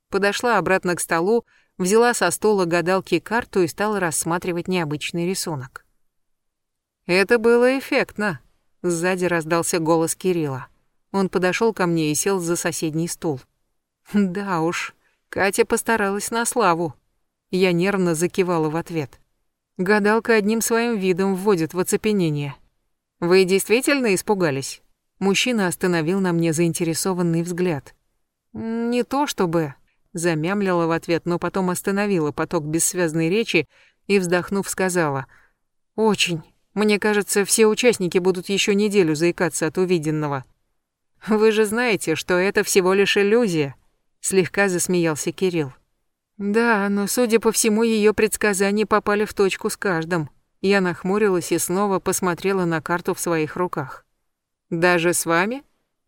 Подошла обратно к столу, взяла со стола гадалки карту и стала рассматривать необычный рисунок. Это было эффектно. Сзади раздался голос Кирилла. Он подошел ко мне и сел за соседний стул. Да уж, Катя постаралась на славу. Я нервно закивала в ответ. Гадалка одним своим видом вводит в оцепенение. Вы действительно испугались? Мужчина остановил на мне заинтересованный взгляд. Не то чтобы, замямлила в ответ, но потом остановила поток бессвязной речи и, вздохнув, сказала: "Очень. Мне кажется, все участники будут еще неделю заикаться от увиденного. Вы же знаете, что это всего лишь иллюзия", слегка засмеялся Кирилл. Да, но, судя по всему, ее предсказания попали в точку с каждым. Я нахмурилась и снова посмотрела на карту в своих руках. «Даже с вами?»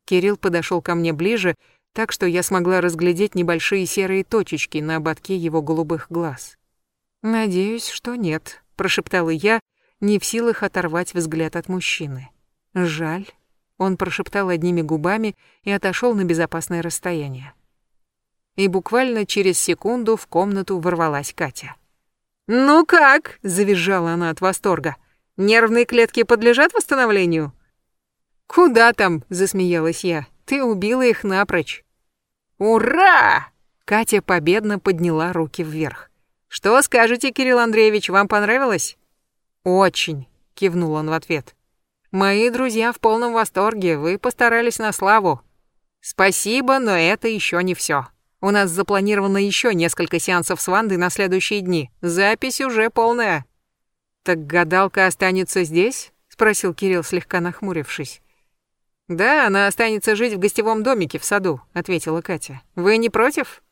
Кирилл подошел ко мне ближе, так что я смогла разглядеть небольшие серые точечки на ободке его голубых глаз. «Надеюсь, что нет», — прошептала я, не в силах оторвать взгляд от мужчины. «Жаль». Он прошептал одними губами и отошел на безопасное расстояние. И буквально через секунду в комнату ворвалась Катя. «Ну как?» — завизжала она от восторга. «Нервные клетки подлежат восстановлению?» «Куда там?» — засмеялась я. «Ты убила их напрочь». «Ура!» — Катя победно подняла руки вверх. «Что скажете, Кирилл Андреевич, вам понравилось?» «Очень», — кивнул он в ответ. «Мои друзья в полном восторге, вы постарались на славу». «Спасибо, но это еще не все. У нас запланировано еще несколько сеансов с Вандой на следующие дни. Запись уже полная. Так гадалка останется здесь? спросил Кирилл, слегка нахмурившись. Да, она останется жить в гостевом домике в саду, ответила Катя. Вы не против?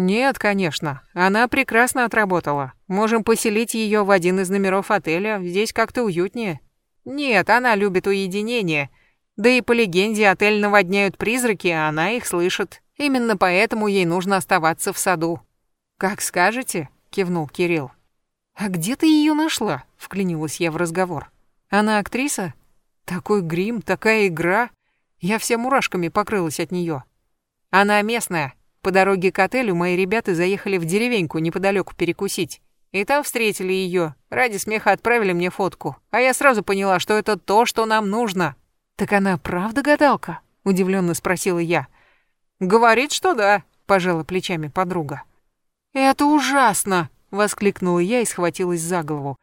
Нет, конечно. Она прекрасно отработала. Можем поселить ее в один из номеров отеля. Здесь как-то уютнее. Нет, она любит уединение. Да и по легенде отель наводняют призраки, а она их слышит. Именно поэтому ей нужно оставаться в саду. Как скажете, кивнул Кирилл. А где ты ее нашла? вклинилась я в разговор. Она актриса? Такой грим, такая игра. Я вся мурашками покрылась от нее. Она местная. По дороге к отелю мои ребята заехали в деревеньку неподалеку перекусить. И там встретили ее. Ради смеха отправили мне фотку. А я сразу поняла, что это то, что нам нужно. Так она правда гадалка? Удивленно спросила я. Говорит, что да, пожала плечами подруга. Это ужасно, воскликнула я и схватилась за голову.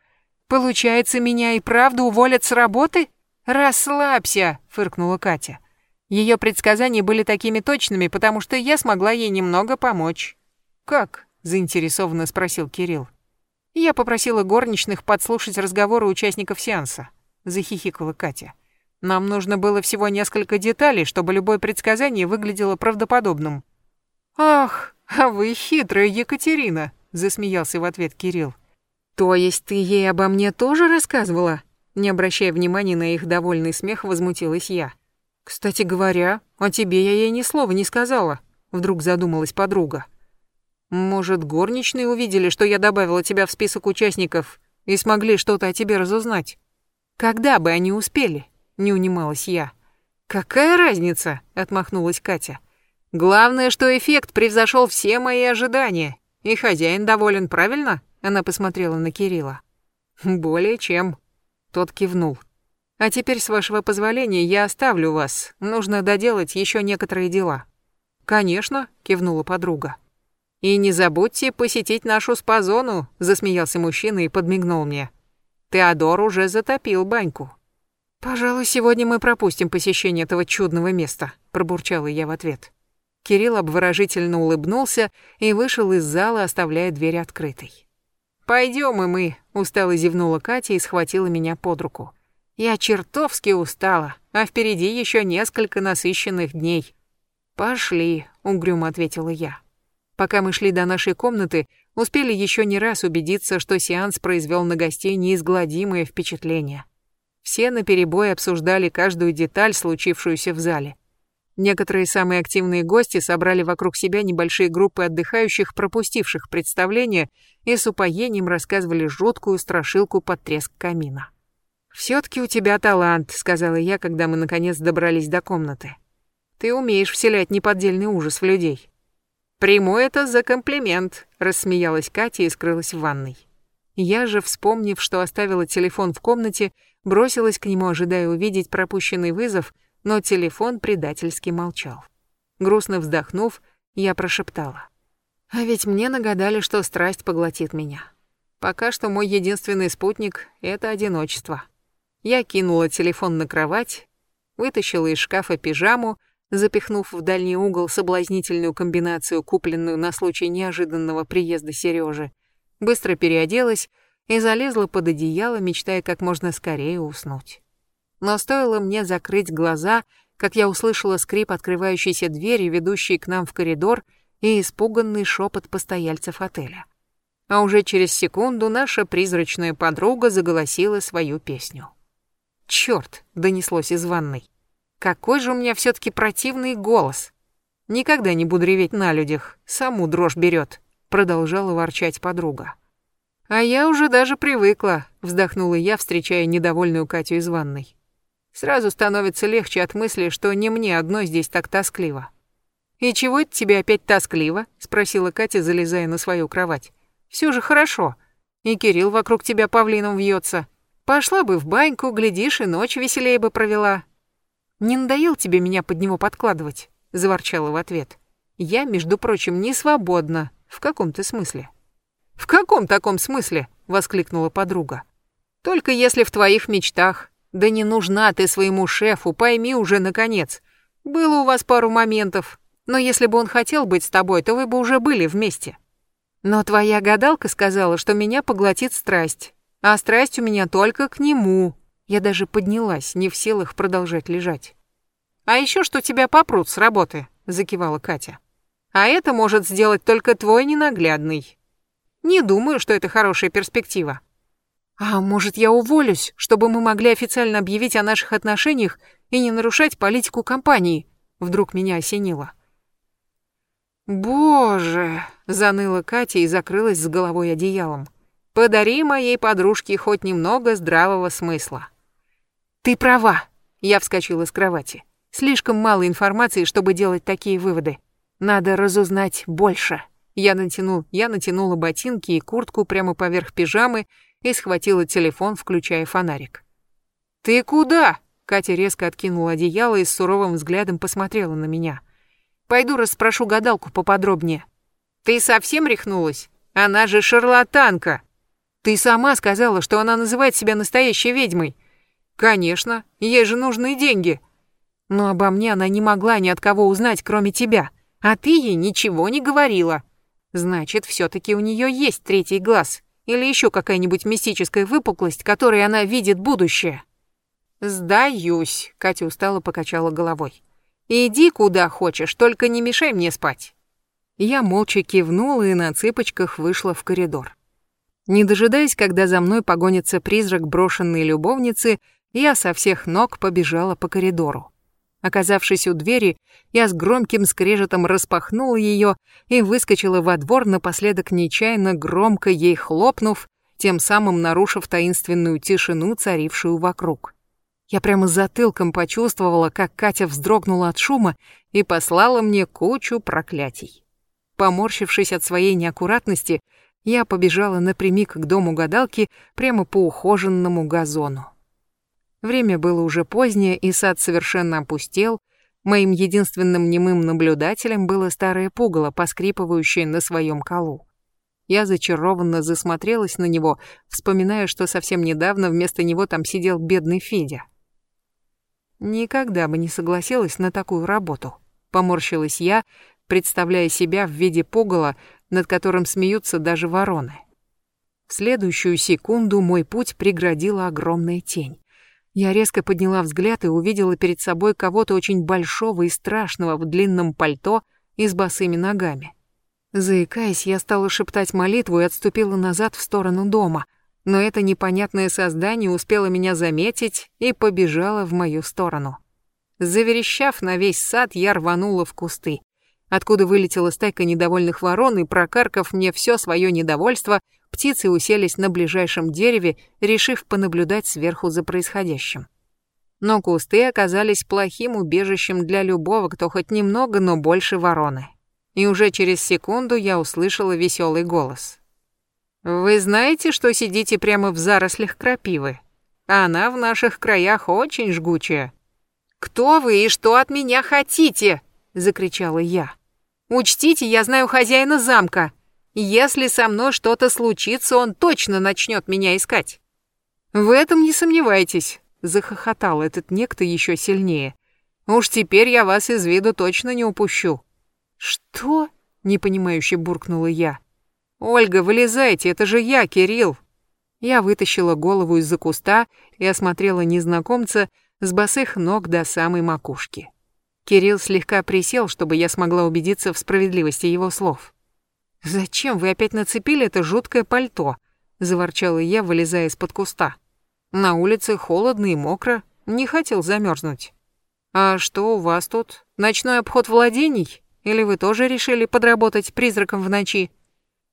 Получается, меня и правда уволят с работы? Расслабься, фыркнула Катя. Ее предсказания были такими точными, потому что я смогла ей немного помочь. Как? заинтересованно спросил Кирилл. Я попросила горничных подслушать разговоры участников сеанса, захихикала Катя. Нам нужно было всего несколько деталей, чтобы любое предсказание выглядело правдоподобным. Ах, а вы хитрая Екатерина, засмеялся в ответ Кирилл. То есть ты ей обо мне тоже рассказывала? Не обращая внимания на их довольный смех, возмутилась я. Кстати говоря, о тебе я ей ни слова не сказала, вдруг задумалась подруга. Может, горничные увидели, что я добавила тебя в список участников и смогли что-то о тебе разузнать? Когда бы они успели? не унималась я. Какая разница? отмахнулась Катя. Главное, что эффект превзошел все мои ожидания. И хозяин доволен, правильно? Она посмотрела на Кирилла. Более чем. Тот кивнул. А теперь, с вашего позволения, я оставлю вас. Нужно доделать еще некоторые дела. Конечно, кивнула подруга. И не забудьте посетить нашу спа-зону, засмеялся мужчина и подмигнул мне. Теодор уже затопил баньку. «Пожалуй, сегодня мы пропустим посещение этого чудного места», — пробурчала я в ответ. Кирилл обворожительно улыбнулся и вышел из зала, оставляя дверь открытой. «Пойдем и мы», — устало зевнула Катя и схватила меня под руку. Я чертовски устала, а впереди еще несколько насыщенных дней. Пошли, угрюмо ответила я. Пока мы шли до нашей комнаты, успели еще не раз убедиться, что сеанс произвел на гостей неизгладимое впечатление. Все наперебой обсуждали каждую деталь, случившуюся в зале. Некоторые самые активные гости собрали вокруг себя небольшие группы отдыхающих, пропустивших представление, и с упоением рассказывали жуткую страшилку под треск камина. «Всё-таки у тебя талант», — сказала я, когда мы наконец добрались до комнаты. «Ты умеешь вселять неподдельный ужас в людей». «Приму это за комплимент», — рассмеялась Катя и скрылась в ванной. Я же, вспомнив, что оставила телефон в комнате, бросилась к нему, ожидая увидеть пропущенный вызов, но телефон предательски молчал. Грустно вздохнув, я прошептала. «А ведь мне нагадали, что страсть поглотит меня. Пока что мой единственный спутник — это одиночество». Я кинула телефон на кровать, вытащила из шкафа пижаму, запихнув в дальний угол соблазнительную комбинацию, купленную на случай неожиданного приезда Сережи, быстро переоделась и залезла под одеяло, мечтая как можно скорее уснуть. Но стоило мне закрыть глаза, как я услышала скрип открывающейся двери, ведущей к нам в коридор, и испуганный шепот постояльцев отеля. А уже через секунду наша призрачная подруга заголосила свою песню. «Чёрт!» — донеслось из ванной. Какой же у меня все-таки противный голос. Никогда не буду реветь на людях, саму дрожь берет, продолжала ворчать подруга. А я уже даже привыкла, вздохнула я, встречая недовольную Катю из ванной. Сразу становится легче от мысли, что не мне одной здесь так тоскливо. «И чего это тебе опять тоскливо?» — спросила Катя, залезая на свою кровать. «Все же хорошо. И Кирилл вокруг тебя павлином вьется. Пошла бы в баньку, глядишь, и ночь веселее бы провела. «Не надоел тебе меня под него подкладывать?» — заворчала в ответ. «Я, между прочим, не свободна. В каком-то смысле?» «В каком таком смысле?» — воскликнула подруга. «Только если в твоих мечтах. Да не нужна ты своему шефу, пойми уже, наконец. Было у вас пару моментов, но если бы он хотел быть с тобой, то вы бы уже были вместе. Но твоя гадалка сказала, что меня поглотит страсть, а страсть у меня только к нему, я даже поднялась, не в силах продолжать лежать. «А еще что тебя попрут с работы», — закивала Катя. «А это может сделать только твой ненаглядный. Не думаю, что это хорошая перспектива». «А может, я уволюсь, чтобы мы могли официально объявить о наших отношениях и не нарушать политику компании?» Вдруг меня осенило. «Боже!» — заныла Катя и закрылась с головой одеялом. «Подари моей подружке хоть немного здравого смысла». «Ты права!» Я вскочила с кровати. «Слишком мало информации, чтобы делать такие выводы. Надо разузнать больше». Я, натянул, я натянула ботинки и куртку прямо поверх пижамы и схватила телефон, включая фонарик. «Ты куда?» Катя резко откинула одеяло и с суровым взглядом посмотрела на меня. «Пойду расспрошу гадалку поподробнее». «Ты совсем рехнулась? Она же шарлатанка!» «Ты сама сказала, что она называет себя настоящей ведьмой. Конечно, ей же нужны деньги. Но обо мне она не могла ни от кого узнать, кроме тебя. А ты ей ничего не говорила. Значит, все-таки у нее есть третий глаз. Или еще какая-нибудь мистическая выпуклость, которой она видит будущее. «Сдаюсь», — Катя устало покачала головой. «Иди куда хочешь, только не мешай мне спать». Я молча кивнула и на цыпочках вышла в коридор. Не дожидаясь, когда за мной погонится призрак брошенной любовницы, я со всех ног побежала по коридору. Оказавшись у двери, я с громким скрежетом распахнула ее и выскочила во двор, напоследок нечаянно громко ей хлопнув, тем самым нарушив таинственную тишину, царившую вокруг. Я прямо затылком почувствовала, как Катя вздрогнула от шума и послала мне кучу проклятий. Поморщившись от своей неаккуратности, я побежала напрямик к дому гадалки прямо по ухоженному газону. Время было уже позднее, и сад совершенно опустел. Моим единственным немым наблюдателем было старое пугало, поскрипывающее на своем колу. Я зачарованно засмотрелась на него, вспоминая, что совсем недавно вместо него там сидел бедный Федя. Никогда бы не согласилась на такую работу. Поморщилась я, представляя себя в виде пугала, над которым смеются даже вороны. В следующую секунду мой путь преградила огромная тень. Я резко подняла взгляд и увидела перед собой кого-то очень большого и страшного в длинном пальто и с босыми ногами. Заикаясь, я стала шептать молитву и отступила назад в сторону дома, но это непонятное создание успело меня заметить и побежало в мою сторону. Заверещав на весь сад, я рванула в кусты откуда вылетела стайка недовольных ворон, и, прокаркав мне все свое недовольство, птицы уселись на ближайшем дереве, решив понаблюдать сверху за происходящим. Но кусты оказались плохим убежищем для любого, кто хоть немного, но больше вороны. И уже через секунду я услышала веселый голос. «Вы знаете, что сидите прямо в зарослях крапивы? Она в наших краях очень жгучая». «Кто вы и что от меня хотите?» — закричала я. Учтите, я знаю хозяина замка. Если со мной что-то случится, он точно начнет меня искать. В этом не сомневайтесь, захохотал этот некто еще сильнее. Уж теперь я вас из виду точно не упущу. Что? непонимающе буркнула я. Ольга, вылезайте, это же я, Кирилл. Я вытащила голову из-за куста и осмотрела незнакомца с босых ног до самой макушки. Кирилл слегка присел, чтобы я смогла убедиться в справедливости его слов. «Зачем вы опять нацепили это жуткое пальто?» — заворчала я, вылезая из-под куста. «На улице холодно и мокро, не хотел замерзнуть. «А что у вас тут? Ночной обход владений? Или вы тоже решили подработать призраком в ночи?»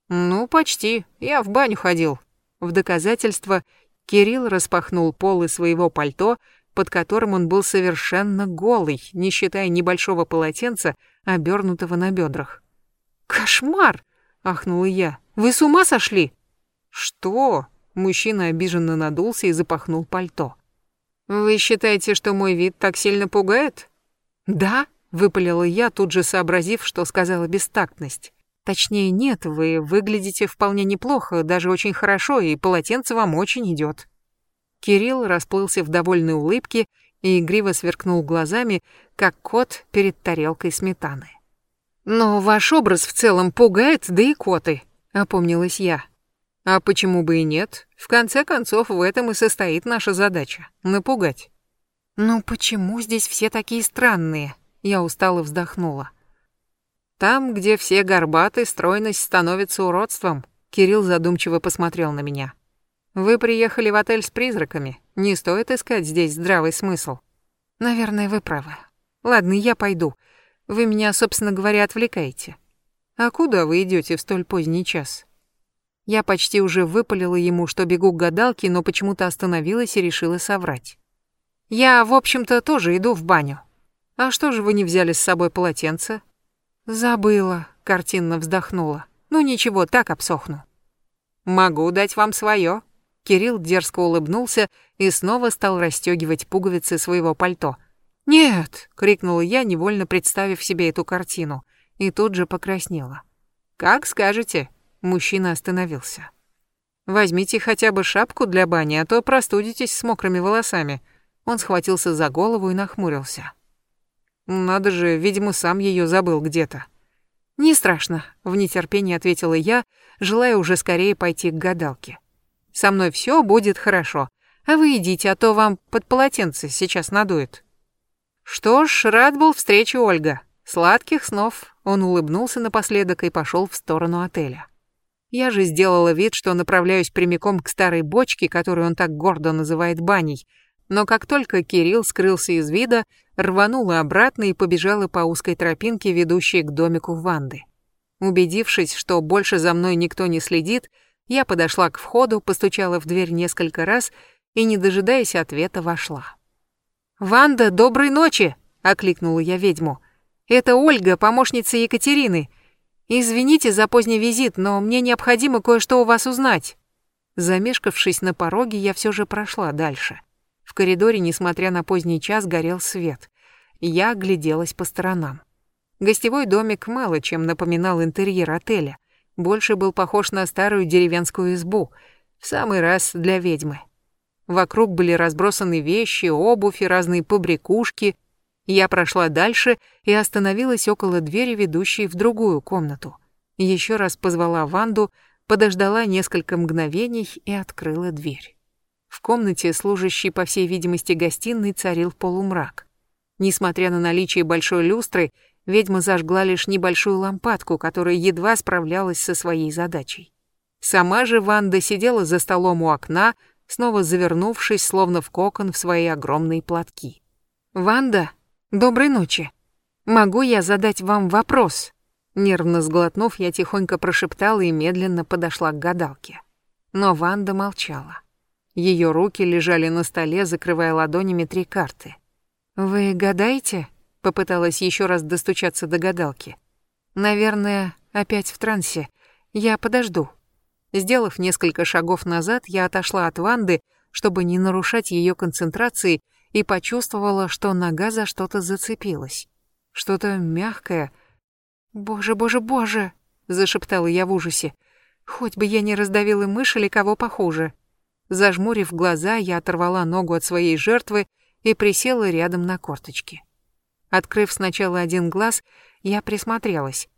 «Ну, почти. Я в баню ходил». В доказательство Кирилл распахнул полы своего пальто, под которым он был совершенно голый, не считая небольшого полотенца, обернутого на бедрах. «Кошмар!» — ахнула я. «Вы с ума сошли?» «Что?» — мужчина обиженно надулся и запахнул пальто. «Вы считаете, что мой вид так сильно пугает?» «Да», — выпалила я, тут же сообразив, что сказала бестактность. «Точнее, нет, вы выглядите вполне неплохо, даже очень хорошо, и полотенце вам очень идет. Кирилл расплылся в довольной улыбке и игриво сверкнул глазами, как кот перед тарелкой сметаны. «Но ваш образ в целом пугает, да и коты», — опомнилась я. «А почему бы и нет? В конце концов, в этом и состоит наша задача — напугать». «Ну почему здесь все такие странные?» — я устало вздохнула. «Там, где все горбаты, стройность становится уродством», — Кирилл задумчиво посмотрел на меня. Вы приехали в отель с призраками. Не стоит искать здесь здравый смысл. Наверное, вы правы. Ладно, я пойду. Вы меня, собственно говоря, отвлекаете. А куда вы идете в столь поздний час? Я почти уже выпалила ему, что бегу к гадалке, но почему-то остановилась и решила соврать. Я, в общем-то, тоже иду в баню. А что же вы не взяли с собой полотенце? Забыла, картинно вздохнула. Ну ничего, так обсохну. Могу дать вам свое. Кирилл дерзко улыбнулся и снова стал расстегивать пуговицы своего пальто. «Нет!» — крикнула я, невольно представив себе эту картину, и тут же покраснела. «Как скажете!» — мужчина остановился. «Возьмите хотя бы шапку для бани, а то простудитесь с мокрыми волосами». Он схватился за голову и нахмурился. «Надо же, видимо, сам ее забыл где-то». «Не страшно», — в нетерпении ответила я, желая уже скорее пойти к гадалке. Со мной все будет хорошо. А вы идите, а то вам под полотенце сейчас надует. Что ж, рад был встрече, Ольга. Сладких снов. Он улыбнулся напоследок и пошел в сторону отеля. Я же сделала вид, что направляюсь прямиком к старой бочке, которую он так гордо называет баней. Но как только Кирилл скрылся из вида, рванула обратно и побежала по узкой тропинке, ведущей к домику Ванды. Убедившись, что больше за мной никто не следит, я подошла к входу, постучала в дверь несколько раз и, не дожидаясь ответа, вошла. «Ванда, доброй ночи!» — окликнула я ведьму. «Это Ольга, помощница Екатерины. Извините за поздний визит, но мне необходимо кое-что у вас узнать». Замешкавшись на пороге, я все же прошла дальше. В коридоре, несмотря на поздний час, горел свет. Я огляделась по сторонам. Гостевой домик мало чем напоминал интерьер отеля больше был похож на старую деревенскую избу, в самый раз для ведьмы. Вокруг были разбросаны вещи, обувь и разные побрякушки. Я прошла дальше и остановилась около двери, ведущей в другую комнату. Еще раз позвала Ванду, подождала несколько мгновений и открыла дверь. В комнате, служащей, по всей видимости, гостиной, царил полумрак. Несмотря на наличие большой люстры, ведьма зажгла лишь небольшую лампадку, которая едва справлялась со своей задачей. Сама же Ванда сидела за столом у окна, снова завернувшись, словно в кокон, в свои огромные платки. «Ванда, доброй ночи. Могу я задать вам вопрос?» Нервно сглотнув, я тихонько прошептала и медленно подошла к гадалке. Но Ванда молчала. Ее руки лежали на столе, закрывая ладонями три карты. «Вы гадаете?» — попыталась еще раз достучаться до гадалки. «Наверное, опять в трансе. Я подожду». Сделав несколько шагов назад, я отошла от Ванды, чтобы не нарушать ее концентрации, и почувствовала, что нога за что-то зацепилась. Что-то мягкое. «Боже, боже, боже!» — зашептала я в ужасе. «Хоть бы я не раздавила мышь или кого похуже». Зажмурив глаза, я оторвала ногу от своей жертвы и присела рядом на корточки. Открыв сначала один глаз, я присмотрелась.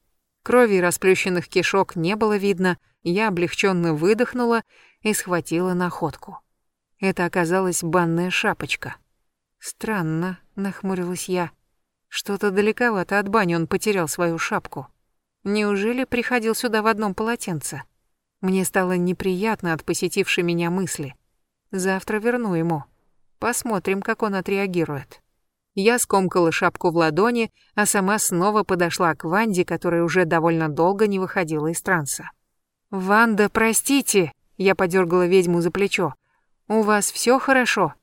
Крови и расплющенных кишок не было видно, я облегченно выдохнула и схватила находку. Это оказалась банная шапочка. Странно, нахмурилась я. Что-то далековато от бани он потерял свою шапку. Неужели приходил сюда в одном полотенце? Мне стало неприятно от посетившей меня мысли. Завтра верну ему. Посмотрим, как он отреагирует. Я скомкала шапку в ладони, а сама снова подошла к Ванде, которая уже довольно долго не выходила из транса. «Ванда, простите!» — я подергала ведьму за плечо. «У вас все хорошо?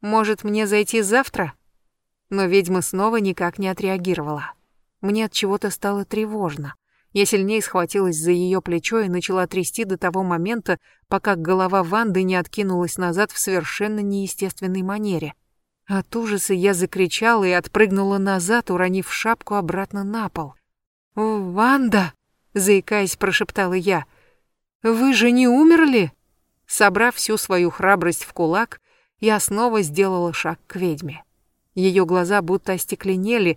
Может, мне зайти завтра?» Но ведьма снова никак не отреагировала. Мне от чего-то стало тревожно. Я сильнее схватилась за ее плечо и начала трясти до того момента, пока голова Ванды не откинулась назад в совершенно неестественной манере. От ужаса я закричала и отпрыгнула назад, уронив шапку обратно на пол. «Ванда!» — заикаясь, прошептала я. «Вы же не умерли?» Собрав всю свою храбрость в кулак, я снова сделала шаг к ведьме. Ее глаза будто остекленели,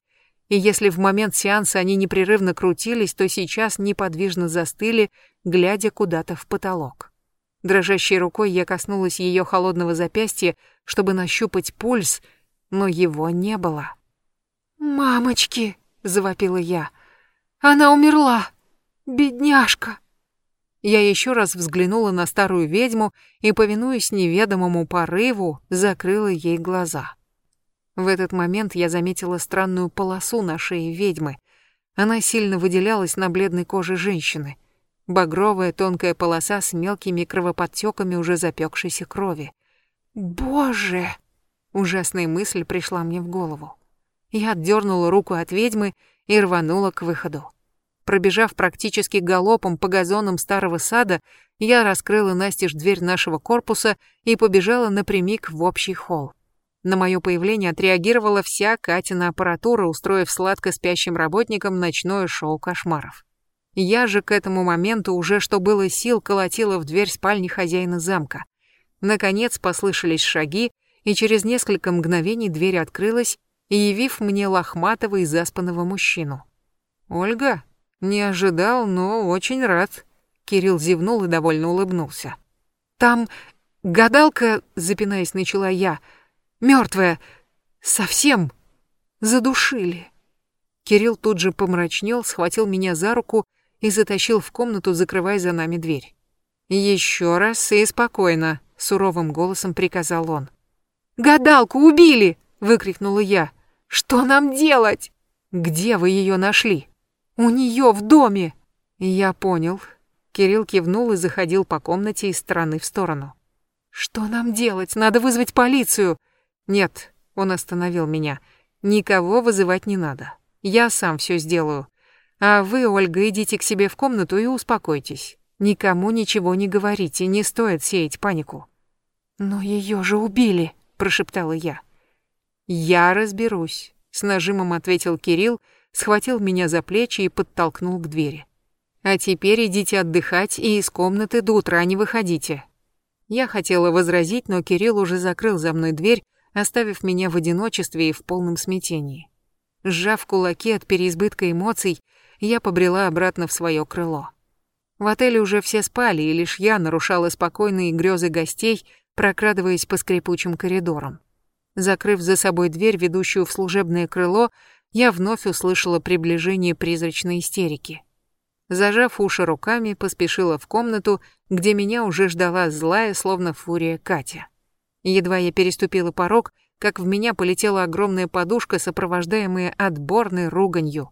и если в момент сеанса они непрерывно крутились, то сейчас неподвижно застыли, глядя куда-то в потолок. Дрожащей рукой я коснулась ее холодного запястья, чтобы нащупать пульс, но его не было. «Мамочки!» — завопила я. «Она умерла! Бедняжка!» Я еще раз взглянула на старую ведьму и, повинуясь неведомому порыву, закрыла ей глаза. В этот момент я заметила странную полосу на шее ведьмы. Она сильно выделялась на бледной коже женщины — Багровая тонкая полоса с мелкими кровоподтеками уже запекшейся крови. «Боже!» Ужасная мысль пришла мне в голову. Я отдернула руку от ведьмы и рванула к выходу. Пробежав практически галопом по газонам старого сада, я раскрыла настежь дверь нашего корпуса и побежала напрямик в общий холл. На мое появление отреагировала вся Катина аппаратура, устроив сладко спящим работникам ночное шоу кошмаров. Я же к этому моменту уже, что было сил, колотила в дверь спальни хозяина замка. Наконец послышались шаги, и через несколько мгновений дверь открылась, явив мне лохматого и заспанного мужчину. «Ольга? Не ожидал, но очень рад». Кирилл зевнул и довольно улыбнулся. «Там гадалка, запинаясь, начала я, мертвая, совсем задушили». Кирилл тут же помрачнел, схватил меня за руку и затащил в комнату, закрывая за нами дверь. «Еще раз и спокойно», — суровым голосом приказал он. «Гадалку убили!» — выкрикнула я. «Что нам делать?» «Где вы ее нашли?» «У нее в доме!» «Я понял». Кирилл кивнул и заходил по комнате из стороны в сторону. «Что нам делать? Надо вызвать полицию!» «Нет», — он остановил меня. «Никого вызывать не надо. Я сам все сделаю. А вы, Ольга, идите к себе в комнату и успокойтесь. Никому ничего не говорите, не стоит сеять панику. Но ее же убили, прошептала я. Я разберусь, с нажимом ответил Кирилл, схватил меня за плечи и подтолкнул к двери. А теперь идите отдыхать и из комнаты до утра не выходите. Я хотела возразить, но Кирилл уже закрыл за мной дверь, оставив меня в одиночестве и в полном смятении. Сжав кулаки от переизбытка эмоций, я побрела обратно в свое крыло. В отеле уже все спали, и лишь я нарушала спокойные грезы гостей, прокрадываясь по скрипучим коридорам. Закрыв за собой дверь, ведущую в служебное крыло, я вновь услышала приближение призрачной истерики. Зажав уши руками, поспешила в комнату, где меня уже ждала злая, словно фурия, Катя. Едва я переступила порог, как в меня полетела огромная подушка, сопровождаемая отборной руганью.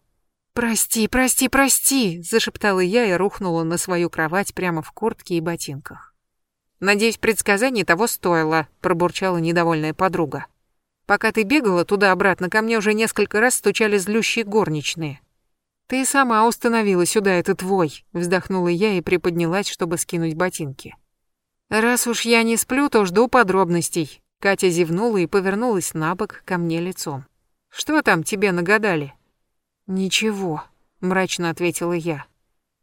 «Прости, прости, прости!» – зашептала я и рухнула на свою кровать прямо в куртке и ботинках. «Надеюсь, предсказание того стоило», – пробурчала недовольная подруга. «Пока ты бегала туда-обратно, ко мне уже несколько раз стучали злющие горничные». «Ты сама установила сюда этот вой», – вздохнула я и приподнялась, чтобы скинуть ботинки. «Раз уж я не сплю, то жду подробностей», – Катя зевнула и повернулась на бок ко мне лицом. «Что там тебе нагадали?» «Ничего», — мрачно ответила я.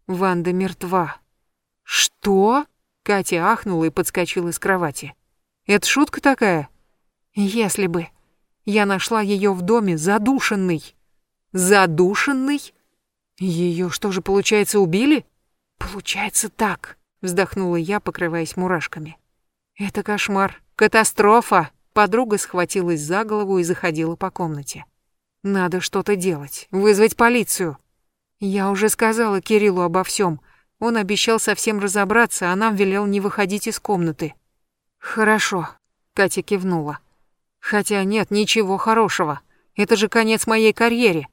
«Ванда мертва». «Что?» — Катя ахнула и подскочила с кровати. «Это шутка такая?» «Если бы. Я нашла ее в доме задушенной». «Задушенной? Ее что же, получается, убили?» «Получается так», — вздохнула я, покрываясь мурашками. «Это кошмар, катастрофа!» Подруга схватилась за голову и заходила по комнате. Надо что-то делать, вызвать полицию. Я уже сказала Кириллу обо всем. Он обещал совсем разобраться, а нам велел не выходить из комнаты. Хорошо, Катя кивнула. Хотя нет, ничего хорошего. Это же конец моей карьере.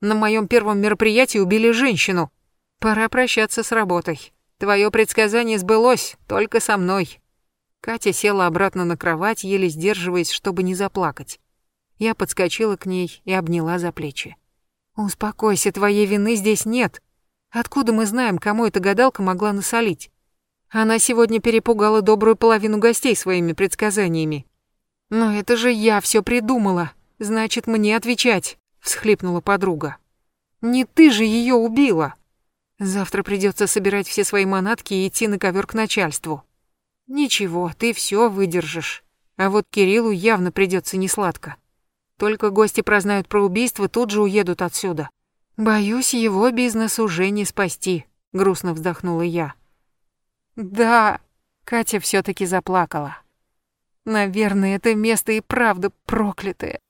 На моем первом мероприятии убили женщину. Пора прощаться с работой. Твое предсказание сбылось, только со мной. Катя села обратно на кровать, еле сдерживаясь, чтобы не заплакать. Я подскочила к ней и обняла за плечи. «Успокойся, твоей вины здесь нет. Откуда мы знаем, кому эта гадалка могла насолить? Она сегодня перепугала добрую половину гостей своими предсказаниями. Но это же я все придумала. Значит, мне отвечать», — всхлипнула подруга. «Не ты же ее убила!» Завтра придется собирать все свои манатки и идти на ковер к начальству. Ничего, ты все выдержишь. А вот Кириллу явно придется несладко. Только гости прознают про убийство, тут же уедут отсюда. Боюсь, его бизнес уже не спасти, грустно вздохнула я. Да, Катя все таки заплакала. Наверное, это место и правда проклятое.